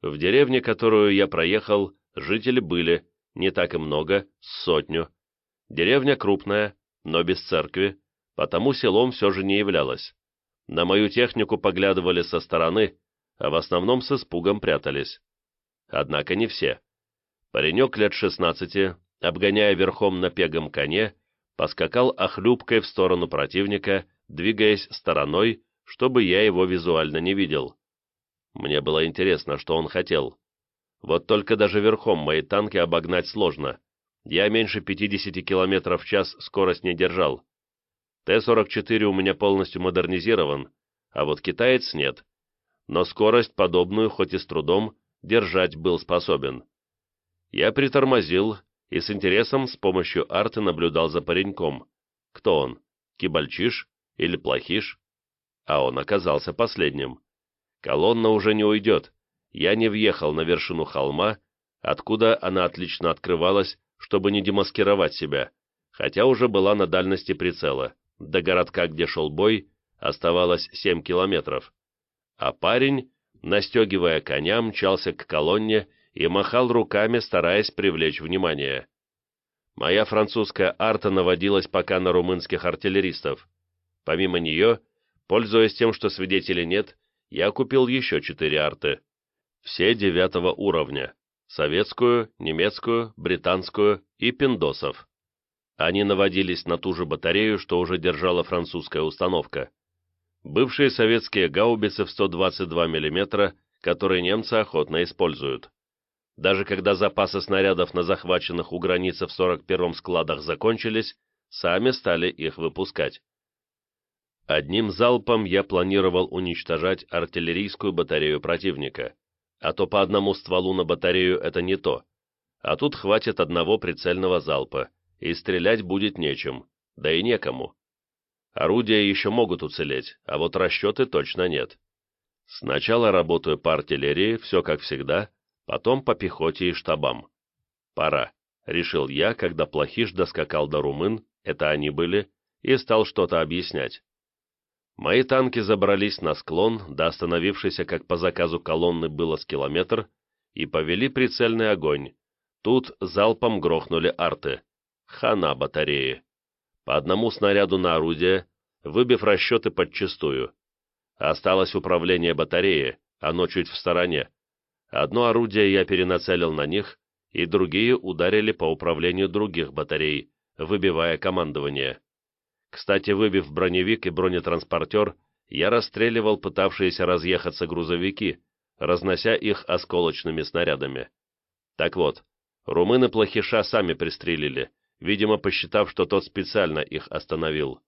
В деревне, которую я проехал, жители были, не так и много, сотню. Деревня крупная, но без церкви, потому селом все же не являлось. На мою технику поглядывали со стороны, а в основном с испугом прятались. Однако не все. Паренек лет шестнадцати, обгоняя верхом на пегом коне, поскакал охлюбкой в сторону противника, двигаясь стороной, чтобы я его визуально не видел. Мне было интересно, что он хотел. Вот только даже верхом мои танки обогнать сложно. Я меньше 50 км в час скорость не держал. Т-44 у меня полностью модернизирован, а вот китаец нет. Но скорость подобную, хоть и с трудом, держать был способен. Я притормозил и с интересом с помощью арты наблюдал за пареньком. Кто он? Кибальчиш или плохиш? А он оказался последним. Колонна уже не уйдет, я не въехал на вершину холма, откуда она отлично открывалась, чтобы не демаскировать себя, хотя уже была на дальности прицела. До городка, где шел бой, оставалось 7 километров. А парень, настегивая коня, мчался к колонне и махал руками, стараясь привлечь внимание. Моя французская арта наводилась пока на румынских артиллеристов. Помимо нее, пользуясь тем, что свидетелей нет, я купил еще четыре арты все девятого уровня, советскую, немецкую, британскую и пиндосов. Они наводились на ту же батарею, что уже держала французская установка. Бывшие советские гаубицы в 122 мм, которые немцы охотно используют. Даже когда запасы снарядов на захваченных у границы в 41-м складах закончились, сами стали их выпускать. Одним залпом я планировал уничтожать артиллерийскую батарею противника, а то по одному стволу на батарею это не то, а тут хватит одного прицельного залпа, и стрелять будет нечем, да и некому. Орудия еще могут уцелеть, а вот расчеты точно нет. Сначала работаю по артиллерии, все как всегда, потом по пехоте и штабам. Пора, решил я, когда плохиш доскакал до румын, это они были, и стал что-то объяснять. Мои танки забрались на склон, до остановившейся как по заказу колонны было с километр, и повели прицельный огонь. Тут залпом грохнули арты. Хана батареи. По одному снаряду на орудие, выбив расчеты подчистую. Осталось управление батареи, оно чуть в стороне. Одно орудие я перенацелил на них, и другие ударили по управлению других батарей, выбивая командование. Кстати, выбив броневик и бронетранспортер, я расстреливал пытавшиеся разъехаться грузовики, разнося их осколочными снарядами. Так вот, румыны плохиша сами пристрелили, видимо, посчитав, что тот специально их остановил.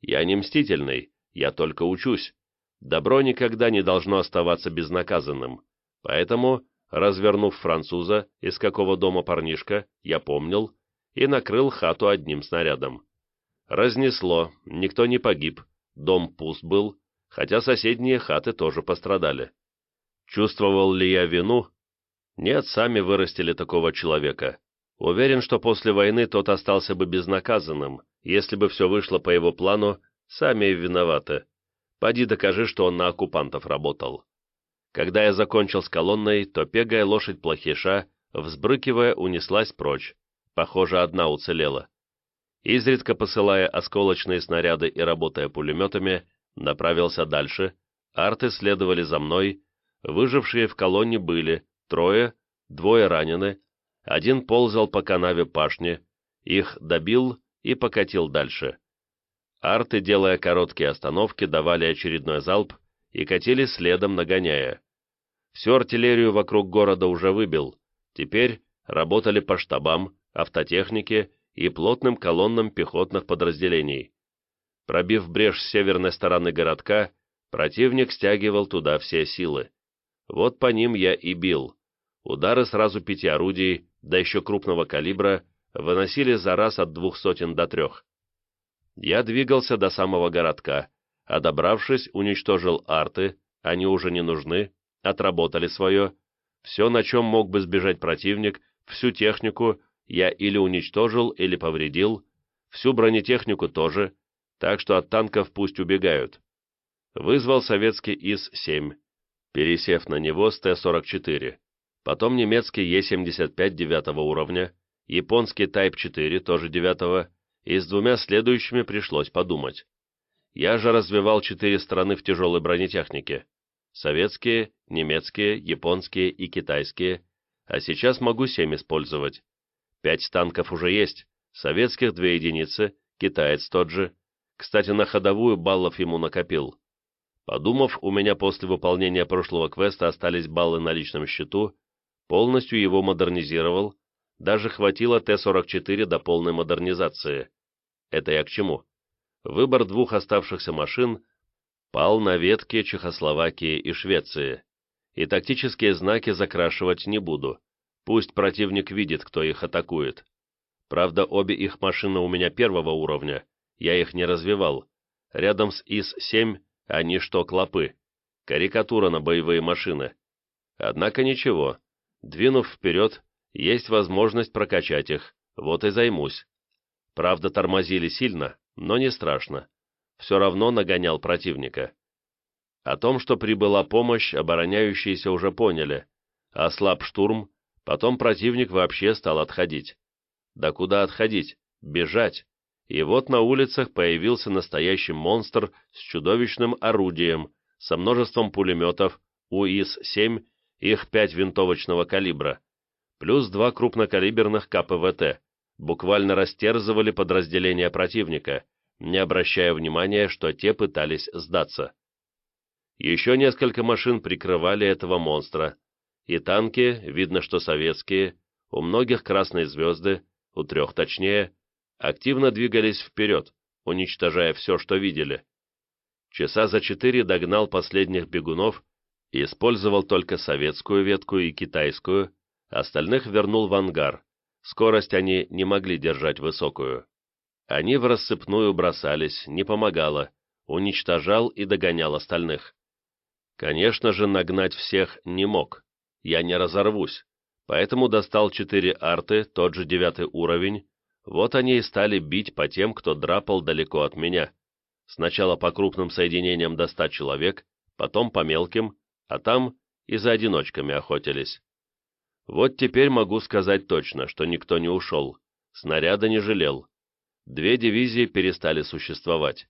Я не мстительный, я только учусь. Добро никогда не должно оставаться безнаказанным. Поэтому, развернув француза, из какого дома парнишка, я помнил, и накрыл хату одним снарядом. Разнесло, никто не погиб, дом пуст был, хотя соседние хаты тоже пострадали. Чувствовал ли я вину? Нет, сами вырастили такого человека. Уверен, что после войны тот остался бы безнаказанным, если бы все вышло по его плану, сами и виноваты. Поди докажи, что он на оккупантов работал. Когда я закончил с колонной, то пегая лошадь плохиша, взбрыкивая, унеслась прочь. Похоже, одна уцелела изредка посылая осколочные снаряды и работая пулеметами, направился дальше, арты следовали за мной, выжившие в колонне были трое, двое ранены, один ползал по канаве пашни, их добил и покатил дальше. Арты, делая короткие остановки, давали очередной залп и катили следом, нагоняя. Всю артиллерию вокруг города уже выбил, теперь работали по штабам, автотехнике и плотным колоннам пехотных подразделений. Пробив брешь с северной стороны городка, противник стягивал туда все силы. Вот по ним я и бил. Удары сразу пяти орудий, да еще крупного калибра, выносили за раз от двух сотен до трех. Я двигался до самого городка, а добравшись, уничтожил арты, они уже не нужны, отработали свое. Все, на чем мог бы сбежать противник, всю технику, я или уничтожил, или повредил, всю бронетехнику тоже, так что от танков пусть убегают. Вызвал советский ИС-7, пересев на него с Т-44, потом немецкий Е-75 девятого уровня, японский Type-4 тоже девятого, и с двумя следующими пришлось подумать. Я же развивал четыре страны в тяжелой бронетехнике. Советские, немецкие, японские и китайские, а сейчас могу семь использовать. Пять танков уже есть, советских две единицы, китаец тот же. Кстати, на ходовую баллов ему накопил. Подумав, у меня после выполнения прошлого квеста остались баллы на личном счету, полностью его модернизировал, даже хватило Т-44 до полной модернизации. Это я к чему? Выбор двух оставшихся машин пал на ветке Чехословакии и Швеции, и тактические знаки закрашивать не буду. Пусть противник видит, кто их атакует. Правда, обе их машины у меня первого уровня, я их не развивал. Рядом с ИС-7 они что, клопы. Карикатура на боевые машины. Однако ничего. Двинув вперед, есть возможность прокачать их, вот и займусь. Правда, тормозили сильно, но не страшно. Все равно нагонял противника. О том, что прибыла помощь, обороняющиеся уже поняли. Ослаб штурм, Потом противник вообще стал отходить. Да куда отходить? Бежать. И вот на улицах появился настоящий монстр с чудовищным орудием, со множеством пулеметов, УИС-7, их 5 винтовочного калибра, плюс два крупнокалиберных КПВТ, буквально растерзывали подразделения противника, не обращая внимания, что те пытались сдаться. Еще несколько машин прикрывали этого монстра, и танки, видно, что советские, у многих красные звезды, у трех точнее, активно двигались вперед, уничтожая все, что видели. Часа за четыре догнал последних бегунов и использовал только советскую ветку и китайскую, остальных вернул в ангар. Скорость они не могли держать высокую. Они в рассыпную бросались, не помогало, уничтожал и догонял остальных. Конечно же, нагнать всех не мог. Я не разорвусь. Поэтому достал четыре арты, тот же девятый уровень. Вот они и стали бить по тем, кто драпал далеко от меня. Сначала по крупным соединениям до ста человек, потом по мелким, а там и за одиночками охотились. Вот теперь могу сказать точно, что никто не ушел. Снаряда не жалел. Две дивизии перестали существовать.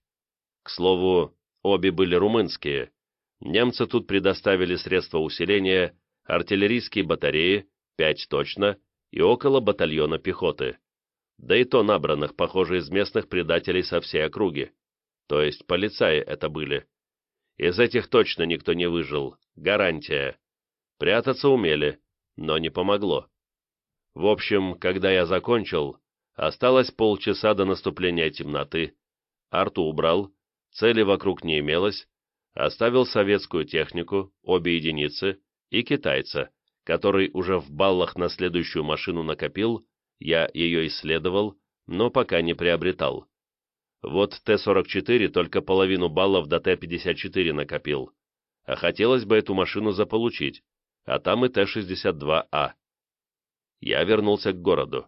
К слову, обе были румынские, Немцы тут предоставили средства усиления, артиллерийские батареи, пять точно, и около батальона пехоты. Да и то набранных, похоже, из местных предателей со всей округи. То есть полицаи это были. Из этих точно никто не выжил, гарантия. Прятаться умели, но не помогло. В общем, когда я закончил, осталось полчаса до наступления темноты. Арту убрал, цели вокруг не имелось, оставил советскую технику, обе единицы, и китайца, который уже в баллах на следующую машину накопил, я ее исследовал, но пока не приобретал. Вот Т-44 только половину баллов до Т-54 накопил, а хотелось бы эту машину заполучить, а там и Т-62А. Я вернулся к городу.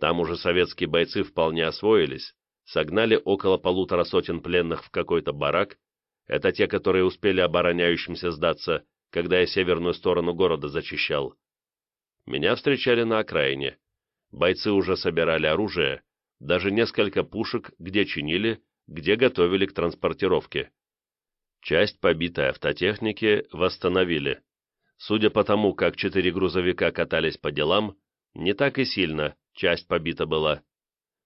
Там уже советские бойцы вполне освоились, согнали около полутора сотен пленных в какой-то барак это те, которые успели обороняющимся сдаться, когда я северную сторону города зачищал. Меня встречали на окраине. Бойцы уже собирали оружие, даже несколько пушек где чинили, где готовили к транспортировке. Часть побитой автотехники восстановили. Судя по тому, как четыре грузовика катались по делам, не так и сильно часть побита была.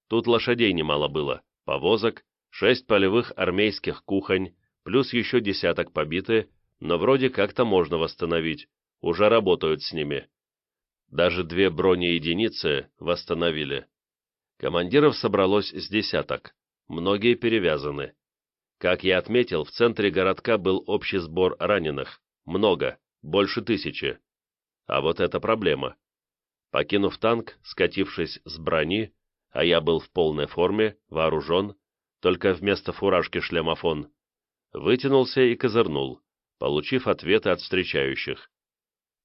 Тут лошадей немало было, повозок, шесть полевых армейских кухонь, плюс еще десяток побиты, но вроде как-то можно восстановить, уже работают с ними. Даже две бронеединицы восстановили. Командиров собралось с десяток, многие перевязаны. Как я отметил, в центре городка был общий сбор раненых, много, больше тысячи. А вот это проблема. Покинув танк, скатившись с брони, а я был в полной форме, вооружен, только вместо фуражки шлемофон, вытянулся и козырнул, получив ответы от встречающих.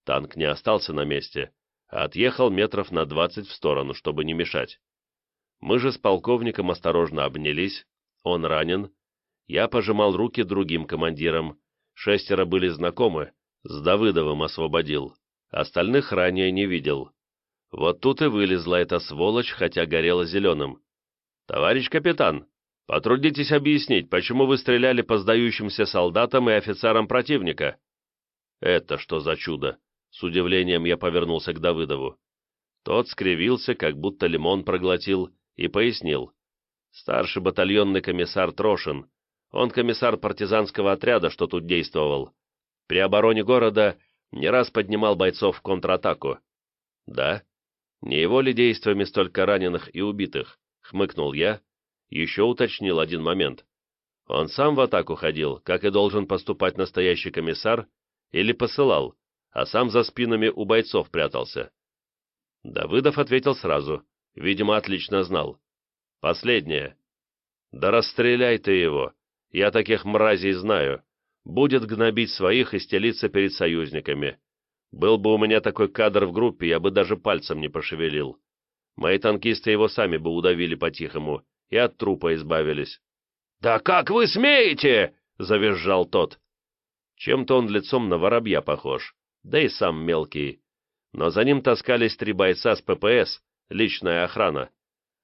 Танк не остался на месте, а отъехал метров на двадцать в сторону, чтобы не мешать. Мы же с полковником осторожно обнялись, он ранен. Я пожимал руки другим командирам, шестеро были знакомы, с Давыдовым освободил, остальных ранее не видел. Вот тут и вылезла эта сволочь, хотя горела зеленым. «Товарищ капитан, Потрудитесь объяснить, почему вы стреляли по сдающимся солдатам и офицерам противника?» «Это что за чудо?» С удивлением я повернулся к Давыдову. Тот скривился, как будто лимон проглотил, и пояснил. «Старший батальонный комиссар Трошин. Он комиссар партизанского отряда, что тут действовал. При обороне города не раз поднимал бойцов в контратаку». «Да? Не его ли действиями столько раненых и убитых?» — хмыкнул я, еще уточнил один момент. Он сам в атаку ходил, как и должен поступать настоящий комиссар, или посылал, а сам за спинами у бойцов прятался. Давыдов ответил сразу, видимо, отлично знал. Последнее. Да расстреляй ты его, я таких мразей знаю. Будет гнобить своих и стелиться перед союзниками. Был бы у меня такой кадр в группе, я бы даже пальцем не пошевелил. Мои танкисты его сами бы удавили по-тихому, и от трупа избавились. «Да как вы смеете!» — завизжал тот. Чем-то он лицом на воробья похож, да и сам мелкий. Но за ним таскались три бойца с ППС, личная охрана.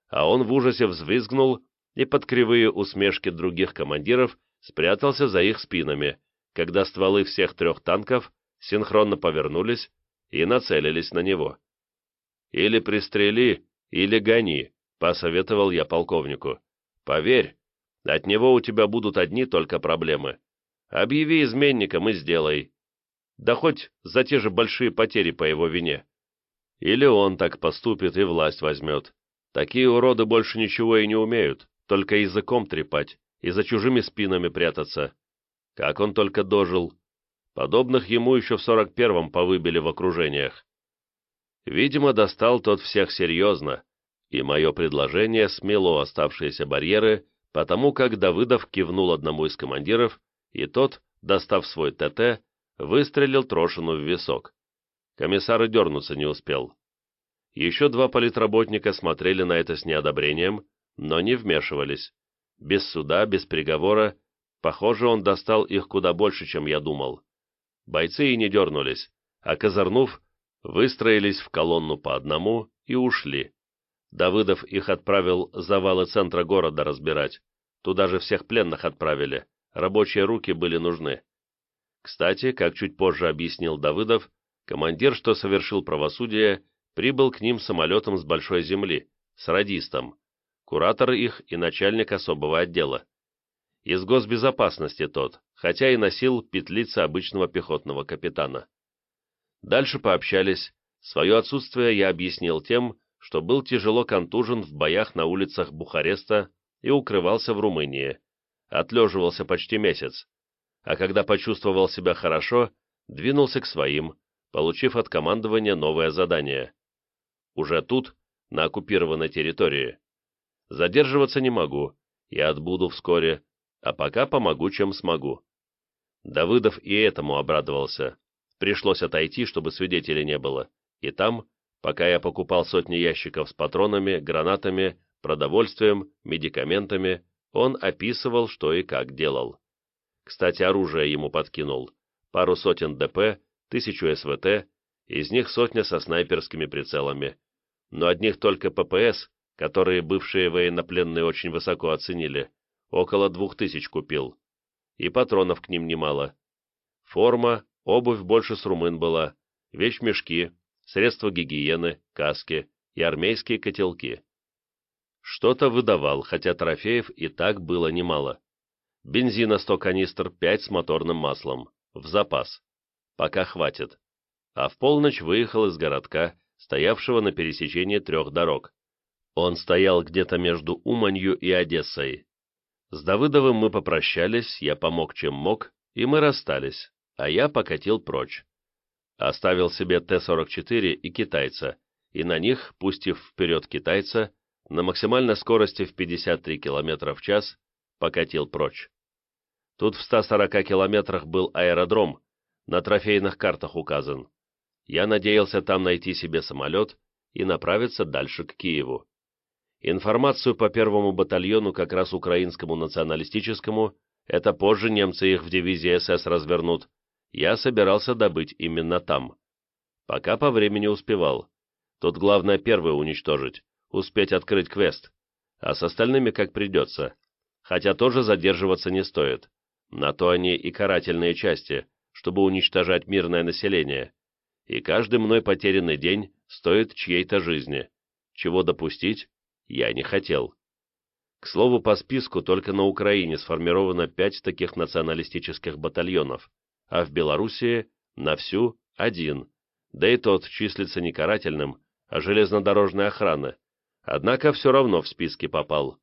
А он в ужасе взвизгнул и под кривые усмешки других командиров спрятался за их спинами, когда стволы всех трех танков синхронно повернулись и нацелились на него. Или пристрели, Или гони, посоветовал я полковнику. Поверь, от него у тебя будут одни только проблемы. Объяви изменником и сделай. Да хоть за те же большие потери по его вине. Или он так поступит и власть возьмет. Такие уроды больше ничего и не умеют, только языком трепать и за чужими спинами прятаться. Как он только дожил. Подобных ему еще в 41-м повыбили в окружениях. Видимо, достал тот всех серьезно, и мое предложение смело оставшиеся барьеры, потому как Давыдов кивнул одному из командиров, и тот, достав свой ТТ, выстрелил Трошину в висок. Комиссар дернуться не успел. Еще два политработника смотрели на это с неодобрением, но не вмешивались. Без суда, без приговора, похоже, он достал их куда больше, чем я думал. Бойцы и не дернулись, а козырнув, выстроились в колонну по одному и ушли. Давыдов их отправил завалы центра города разбирать. Туда же всех пленных отправили. Рабочие руки были нужны. Кстати, как чуть позже объяснил Давыдов, командир, что совершил правосудие, прибыл к ним самолетом с большой земли, с радистом, куратор их и начальник особого отдела. Из госбезопасности тот, хотя и носил петлицы обычного пехотного капитана. Дальше пообщались. Свое отсутствие я объяснил тем, что был тяжело контужен в боях на улицах Бухареста и укрывался в Румынии. Отлеживался почти месяц. А когда почувствовал себя хорошо, двинулся к своим, получив от командования новое задание. Уже тут, на оккупированной территории. Задерживаться не могу, я отбуду вскоре, а пока помогу, чем смогу. Давыдов и этому обрадовался. Пришлось отойти, чтобы свидетелей не было, и там пока я покупал сотни ящиков с патронами, гранатами, продовольствием, медикаментами, он описывал, что и как делал. Кстати, оружие ему подкинул. Пару сотен ДП, тысячу СВТ, из них сотня со снайперскими прицелами. Но одних только ППС, которые бывшие военнопленные очень высоко оценили, около двух тысяч купил. И патронов к ним немало. Форма, обувь больше с румын была, вещмешки, средства гигиены, каски и армейские котелки. Что-то выдавал, хотя трофеев и так было немало. Бензина 100 канистр 5 с моторным маслом. В запас. Пока хватит. А в полночь выехал из городка, стоявшего на пересечении трех дорог. Он стоял где-то между Уманью и Одессой. С Давыдовым мы попрощались, я помог чем мог, и мы расстались, а я покатил прочь. Оставил себе Т-44 и китайца, и на них, пустив вперед китайца, на максимальной скорости в 53 км в час, покатил прочь. Тут в 140 километрах был аэродром, на трофейных картах указан. Я надеялся там найти себе самолет и направиться дальше к Киеву. Информацию по первому батальону, как раз украинскому националистическому, это позже немцы их в дивизии СС развернут, я собирался добыть именно там. Пока по времени успевал. Тут главное первое уничтожить, успеть открыть квест, а с остальными как придется. Хотя тоже задерживаться не стоит. На то они и карательные части, чтобы уничтожать мирное население. И каждый мной потерянный день стоит чьей-то жизни. Чего допустить, я не хотел. К слову, по списку только на Украине сформировано пять таких националистических батальонов, а в Белоруссии на всю один, да и тот числится не карательным, а железнодорожной охраны, однако все равно в списке попал.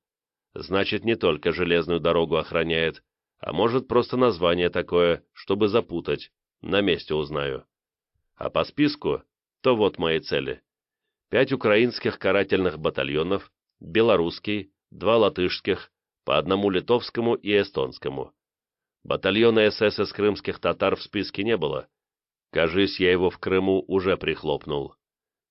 Значит, не только железную дорогу охраняет, а может просто название такое, чтобы запутать, на месте узнаю. А по списку, то вот мои цели. Пять украинских карательных батальонов, белорусский, два латышских, по одному литовскому и эстонскому. Батальона СС из крымских татар в списке не было. Кажись, я его в Крыму уже прихлопнул.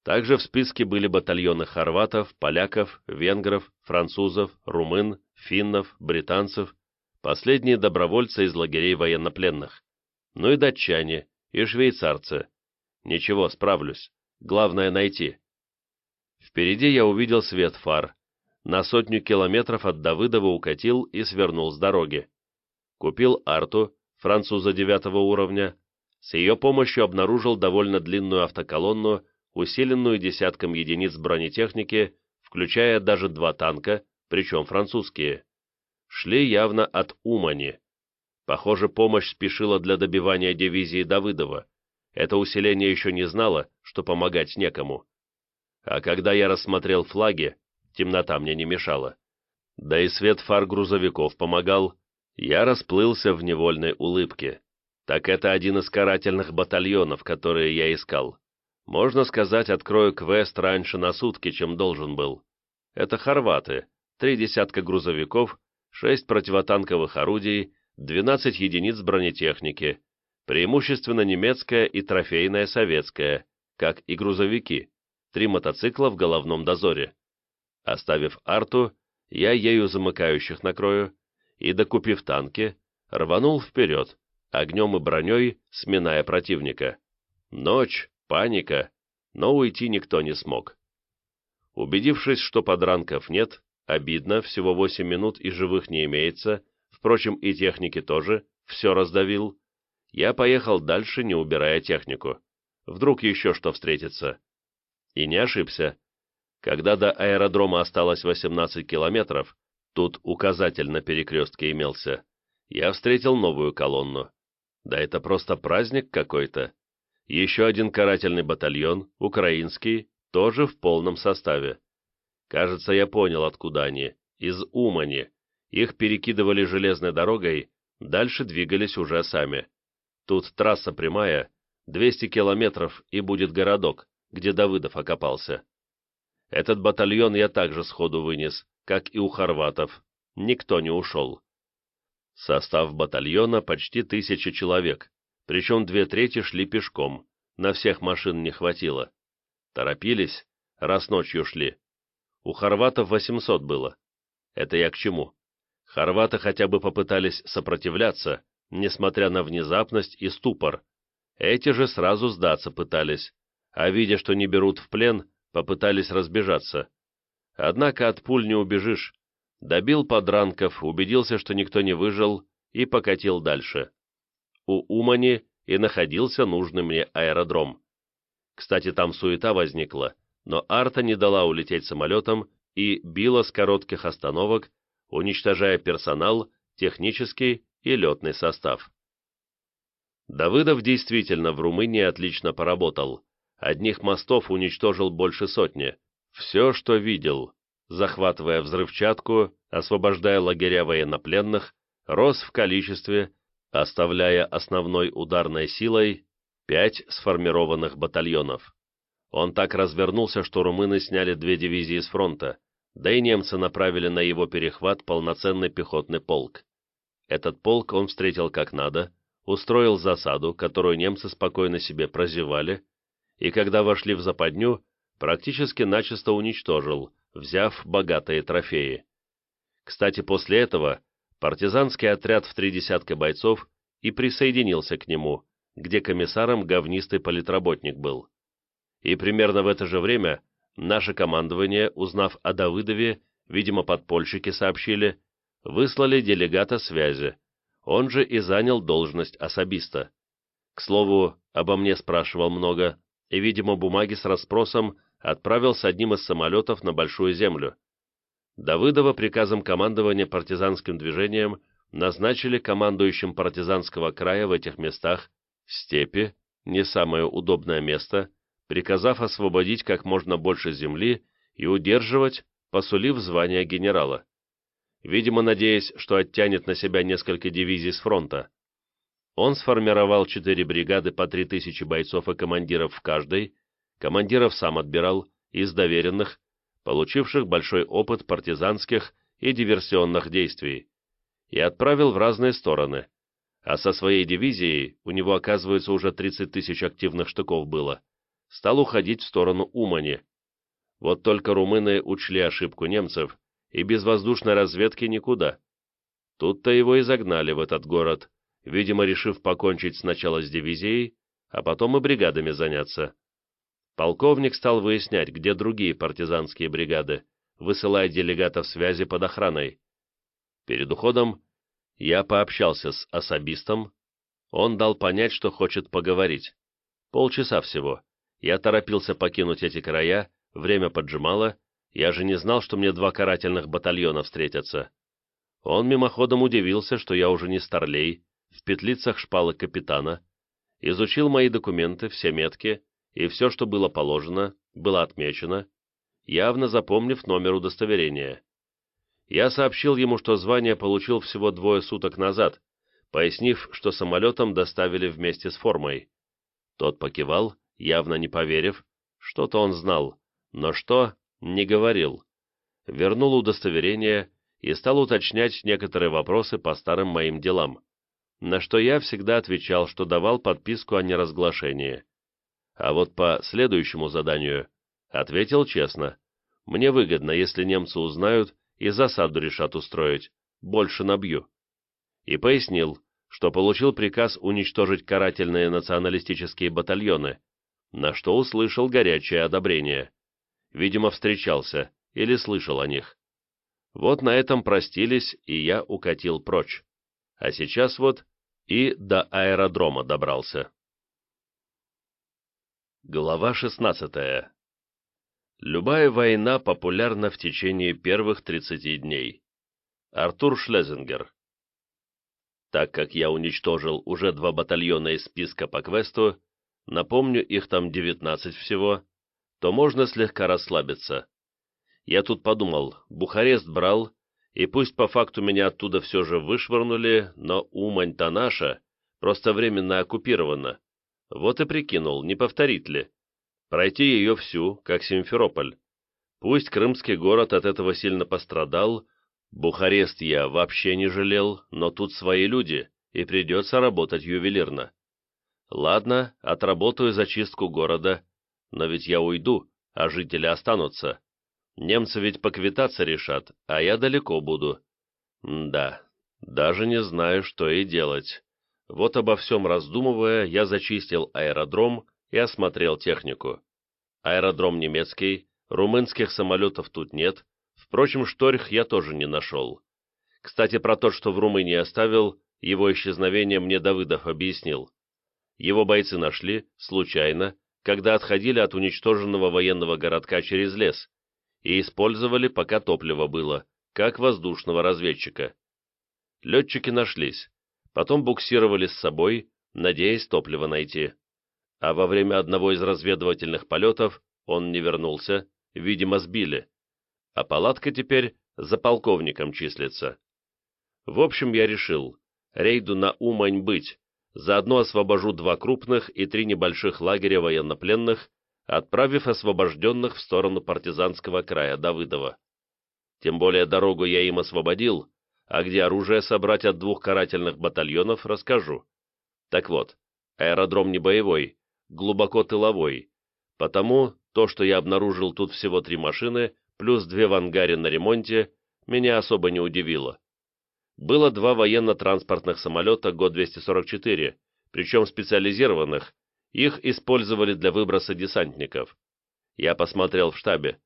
Также в списке были батальоны хорватов, поляков, венгров, французов, румын, финнов, британцев, последние добровольцы из лагерей военнопленных. Ну и датчане, и швейцарцы. Ничего, справлюсь. Главное найти. Впереди я увидел свет фар. На сотню километров от Давыдова укатил и свернул с дороги купил арту, француза девятого уровня, с ее помощью обнаружил довольно длинную автоколонну, усиленную десятком единиц бронетехники включая даже два танка, причем французские. Шли явно от Умани. Похоже, помощь спешила для добивания дивизии Давыдова. Это усиление еще не знало, что помогать некому. А когда я рассмотрел флаги, темнота мне не мешала. Да и свет фар грузовиков помогал. Я расплылся в невольной улыбке. Так это один из карательных батальонов, которые я искал. Можно сказать, открою квест раньше на сутки, чем должен был. Это хорваты, три десятка грузовиков, шесть противотанковых орудий, 12 единиц бронетехники, преимущественно немецкая и трофейная советская, как и грузовики, три мотоцикла в головном дозоре. Оставив арту, я ею замыкающих накрою, и, докупив танки, рванул вперед, огнем и броней сминая противника. Ночь, паника, но уйти никто не смог. Убедившись, что подранков нет, обидно, всего восемь минут и живых не имеется, впрочем, и техники тоже, все раздавил, я поехал дальше, не убирая технику. Вдруг еще что встретится. И не ошибся. Когда до аэродрома осталось 18 километров, тут указатель на перекрестке имелся, я встретил новую колонну. Да это просто праздник какой-то. Еще один карательный батальон, украинский, тоже в полном составе. Кажется, я понял, откуда они. Из Умани. Их перекидывали железной дорогой, дальше двигались уже сами. Тут трасса прямая, 200 километров и будет городок, где Давыдов окопался. Этот батальон я также сходу вынес, как и у хорватов. Никто не ушел. Состав батальона почти тысяча человек, причем две трети шли пешком, на всех машин не хватило. Торопились, раз ночью шли. У хорватов 800 было. Это я к чему? Хорваты хотя бы попытались сопротивляться, несмотря на внезапность и ступор. Эти же сразу сдаться пытались, а видя, что не берут в плен, попытались разбежаться. Однако от пуль не убежишь, добил подранков, убедился, что никто не выжил, и покатил дальше. У Умани и находился нужный мне аэродром. Кстати, там суета возникла, но Арта не дала улететь самолетом и била с коротких остановок, уничтожая персонал, технический и летный состав. Давыдов действительно в Румынии отлично поработал. Одних мостов уничтожил больше сотни. Все, что видел, захватывая взрывчатку, освобождая лагеря военнопленных, рос в количестве, оставляя основной ударной силой пять сформированных батальонов. Он так развернулся, что румыны сняли две дивизии с фронта, да и немцы направили на его перехват полноценный пехотный полк. Этот полк он встретил как надо, устроил засаду, которую немцы спокойно себе прозевали, и когда вошли в западню, практически начисто уничтожил, взяв богатые трофеи. Кстати, после этого партизанский отряд в три десятка бойцов и присоединился к нему, где комиссаром говнистый политработник был. И примерно в это же время наше командование, узнав о Давыдове, видимо, подпольщики сообщили, выслали делегата связи, он же и занял должность особиста. К слову, обо мне спрашивал много, и, видимо, бумаги с расспросом отправил с одним из самолетов на Большую Землю. Давыдова приказом командования партизанским движением назначили командующим партизанского края в этих местах, степи, не самое удобное место, приказав освободить как можно больше земли и удерживать, посулив звание генерала. Видимо, надеясь, что оттянет на себя несколько дивизий с фронта. Он сформировал четыре бригады по три тысячи бойцов и командиров в каждой, командиров сам отбирал из доверенных, получивших большой опыт партизанских и диверсионных действий, и отправил в разные стороны, а со своей дивизией, у него, оказывается, уже 30 тысяч активных штыков было, стал уходить в сторону Умани. Вот только румыны учли ошибку немцев, и без воздушной разведки никуда. Тут-то его и загнали в этот город, видимо, решив покончить сначала с дивизией, а потом и бригадами заняться. Полковник стал выяснять, где другие партизанские бригады, высылая делегатов связи под охраной. Перед уходом я пообщался с особистом, он дал понять, что хочет поговорить. Полчаса всего. Я торопился покинуть эти края, время поджимало, Я же не знал, что мне два карательных батальона встретятся. Он мимоходом удивился, что я уже не старлей, в петлицах шпалы капитана, изучил мои документы, все метки, и все, что было положено, было отмечено, явно запомнив номер удостоверения. Я сообщил ему, что звание получил всего двое суток назад, пояснив, что самолетом доставили вместе с формой. Тот покивал, явно не поверив, что-то он знал, но что, не говорил. Вернул удостоверение и стал уточнять некоторые вопросы по старым моим делам, на что я всегда отвечал, что давал подписку о неразглашении. А вот по следующему заданию ответил честно. Мне выгодно, если немцы узнают и засаду решат устроить, больше набью. И пояснил, что получил приказ уничтожить карательные националистические батальоны, на что услышал горячее одобрение. Видимо, встречался или слышал о них. Вот на этом простились, и я укатил прочь. А сейчас вот и до аэродрома добрался. Глава 16. Любая война популярна в течение первых 30 дней. Артур Шлезингер. Так как я уничтожил уже два батальона из списка по квесту, напомню, их там 19 всего, то можно слегка расслабиться. Я тут подумал, Бухарест брал, и пусть по факту меня оттуда все же вышвырнули, но Умань-то наша, просто временно оккупирована. Вот и прикинул, не повторить ли. Пройти ее всю, как Симферополь. Пусть крымский город от этого сильно пострадал, Бухарест я вообще не жалел, но тут свои люди, и придется работать ювелирно. Ладно, отработаю зачистку города, но ведь я уйду, а жители останутся. Немцы ведь поквитаться решат, а я далеко буду. Да, даже не знаю, что и делать. Вот обо всем раздумывая, я зачистил аэродром и осмотрел технику. Аэродром немецкий, румынских самолетов тут нет, впрочем, шторх я тоже не нашел. Кстати, про то, что в Румынии оставил, его исчезновение мне Давыдов объяснил. Его бойцы нашли, случайно, когда отходили от уничтоженного военного городка через лес, и использовали, пока топливо было, как воздушного разведчика. Летчики нашлись, потом буксировали с собой, надеясь топливо найти. А во время одного из разведывательных полетов он не вернулся, видимо, сбили. А палатка теперь за полковником числится. В общем, я решил, рейду на Умань быть, заодно освобожу два крупных и три небольших лагеря военнопленных, отправив освобожденных в сторону партизанского края Давыдова. Тем более дорогу я им освободил, а где оружие собрать от двух карательных батальонов, расскажу. Так вот, аэродром не боевой, глубоко тыловой, потому то, что я обнаружил тут всего три машины, плюс две в ангаре на ремонте, меня особо не удивило. Было два военно-транспортных самолета ГО-244, причем специализированных, их использовали для выброса десантников. Я посмотрел в штабе.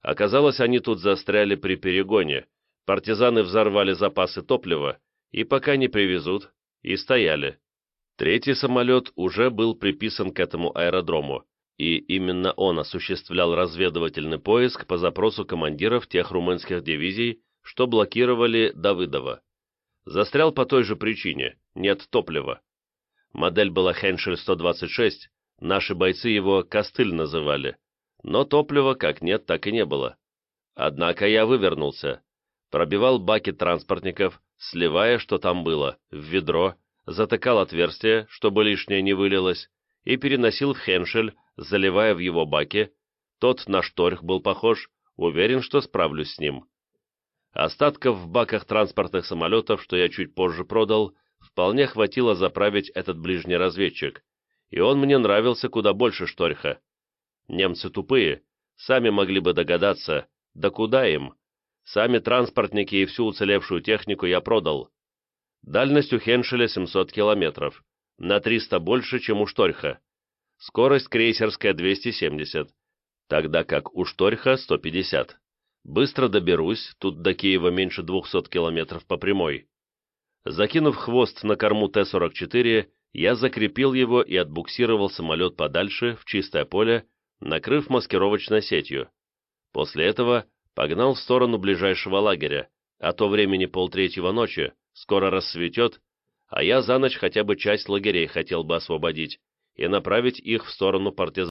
Оказалось, они тут застряли при перегоне, партизаны взорвали запасы топлива, и пока не привезут, и стояли. Третий самолет уже был приписан к этому аэродрому, и именно он осуществлял разведывательный поиск по запросу командиров тех румынских дивизий, что блокировали Давыдова. Застрял по той же причине – нет топлива. Модель была Хеншель-126, наши бойцы его «Костыль» называли, но топлива как нет, так и не было. Однако я вывернулся, пробивал баки транспортников, сливая, что там было, в ведро, затыкал отверстие, чтобы лишнее не вылилось, и переносил в Хеншель, заливая в его баки. Тот на шторх был похож, уверен, что справлюсь с ним. Остатков в баках транспортных самолетов, что я чуть позже продал, вполне хватило заправить этот ближний разведчик, и он мне нравился куда больше Шторха. Немцы тупые, сами могли бы догадаться, да куда им? Сами транспортники и всю уцелевшую технику я продал. Дальность у Хеншеля 700 километров, на 300 больше, чем у Шторха. Скорость крейсерская 270, тогда как у Шторха 150. Быстро доберусь, тут до Киева меньше 200 километров по прямой. Закинув хвост на корму Т-44, я закрепил его и отбуксировал самолет подальше, в чистое поле, накрыв маскировочной сетью. После этого погнал в сторону ближайшего лагеря, а то времени полтретьего ночи, скоро рассветет, а я за ночь хотя бы часть лагерей хотел бы освободить и направить их в сторону партизан.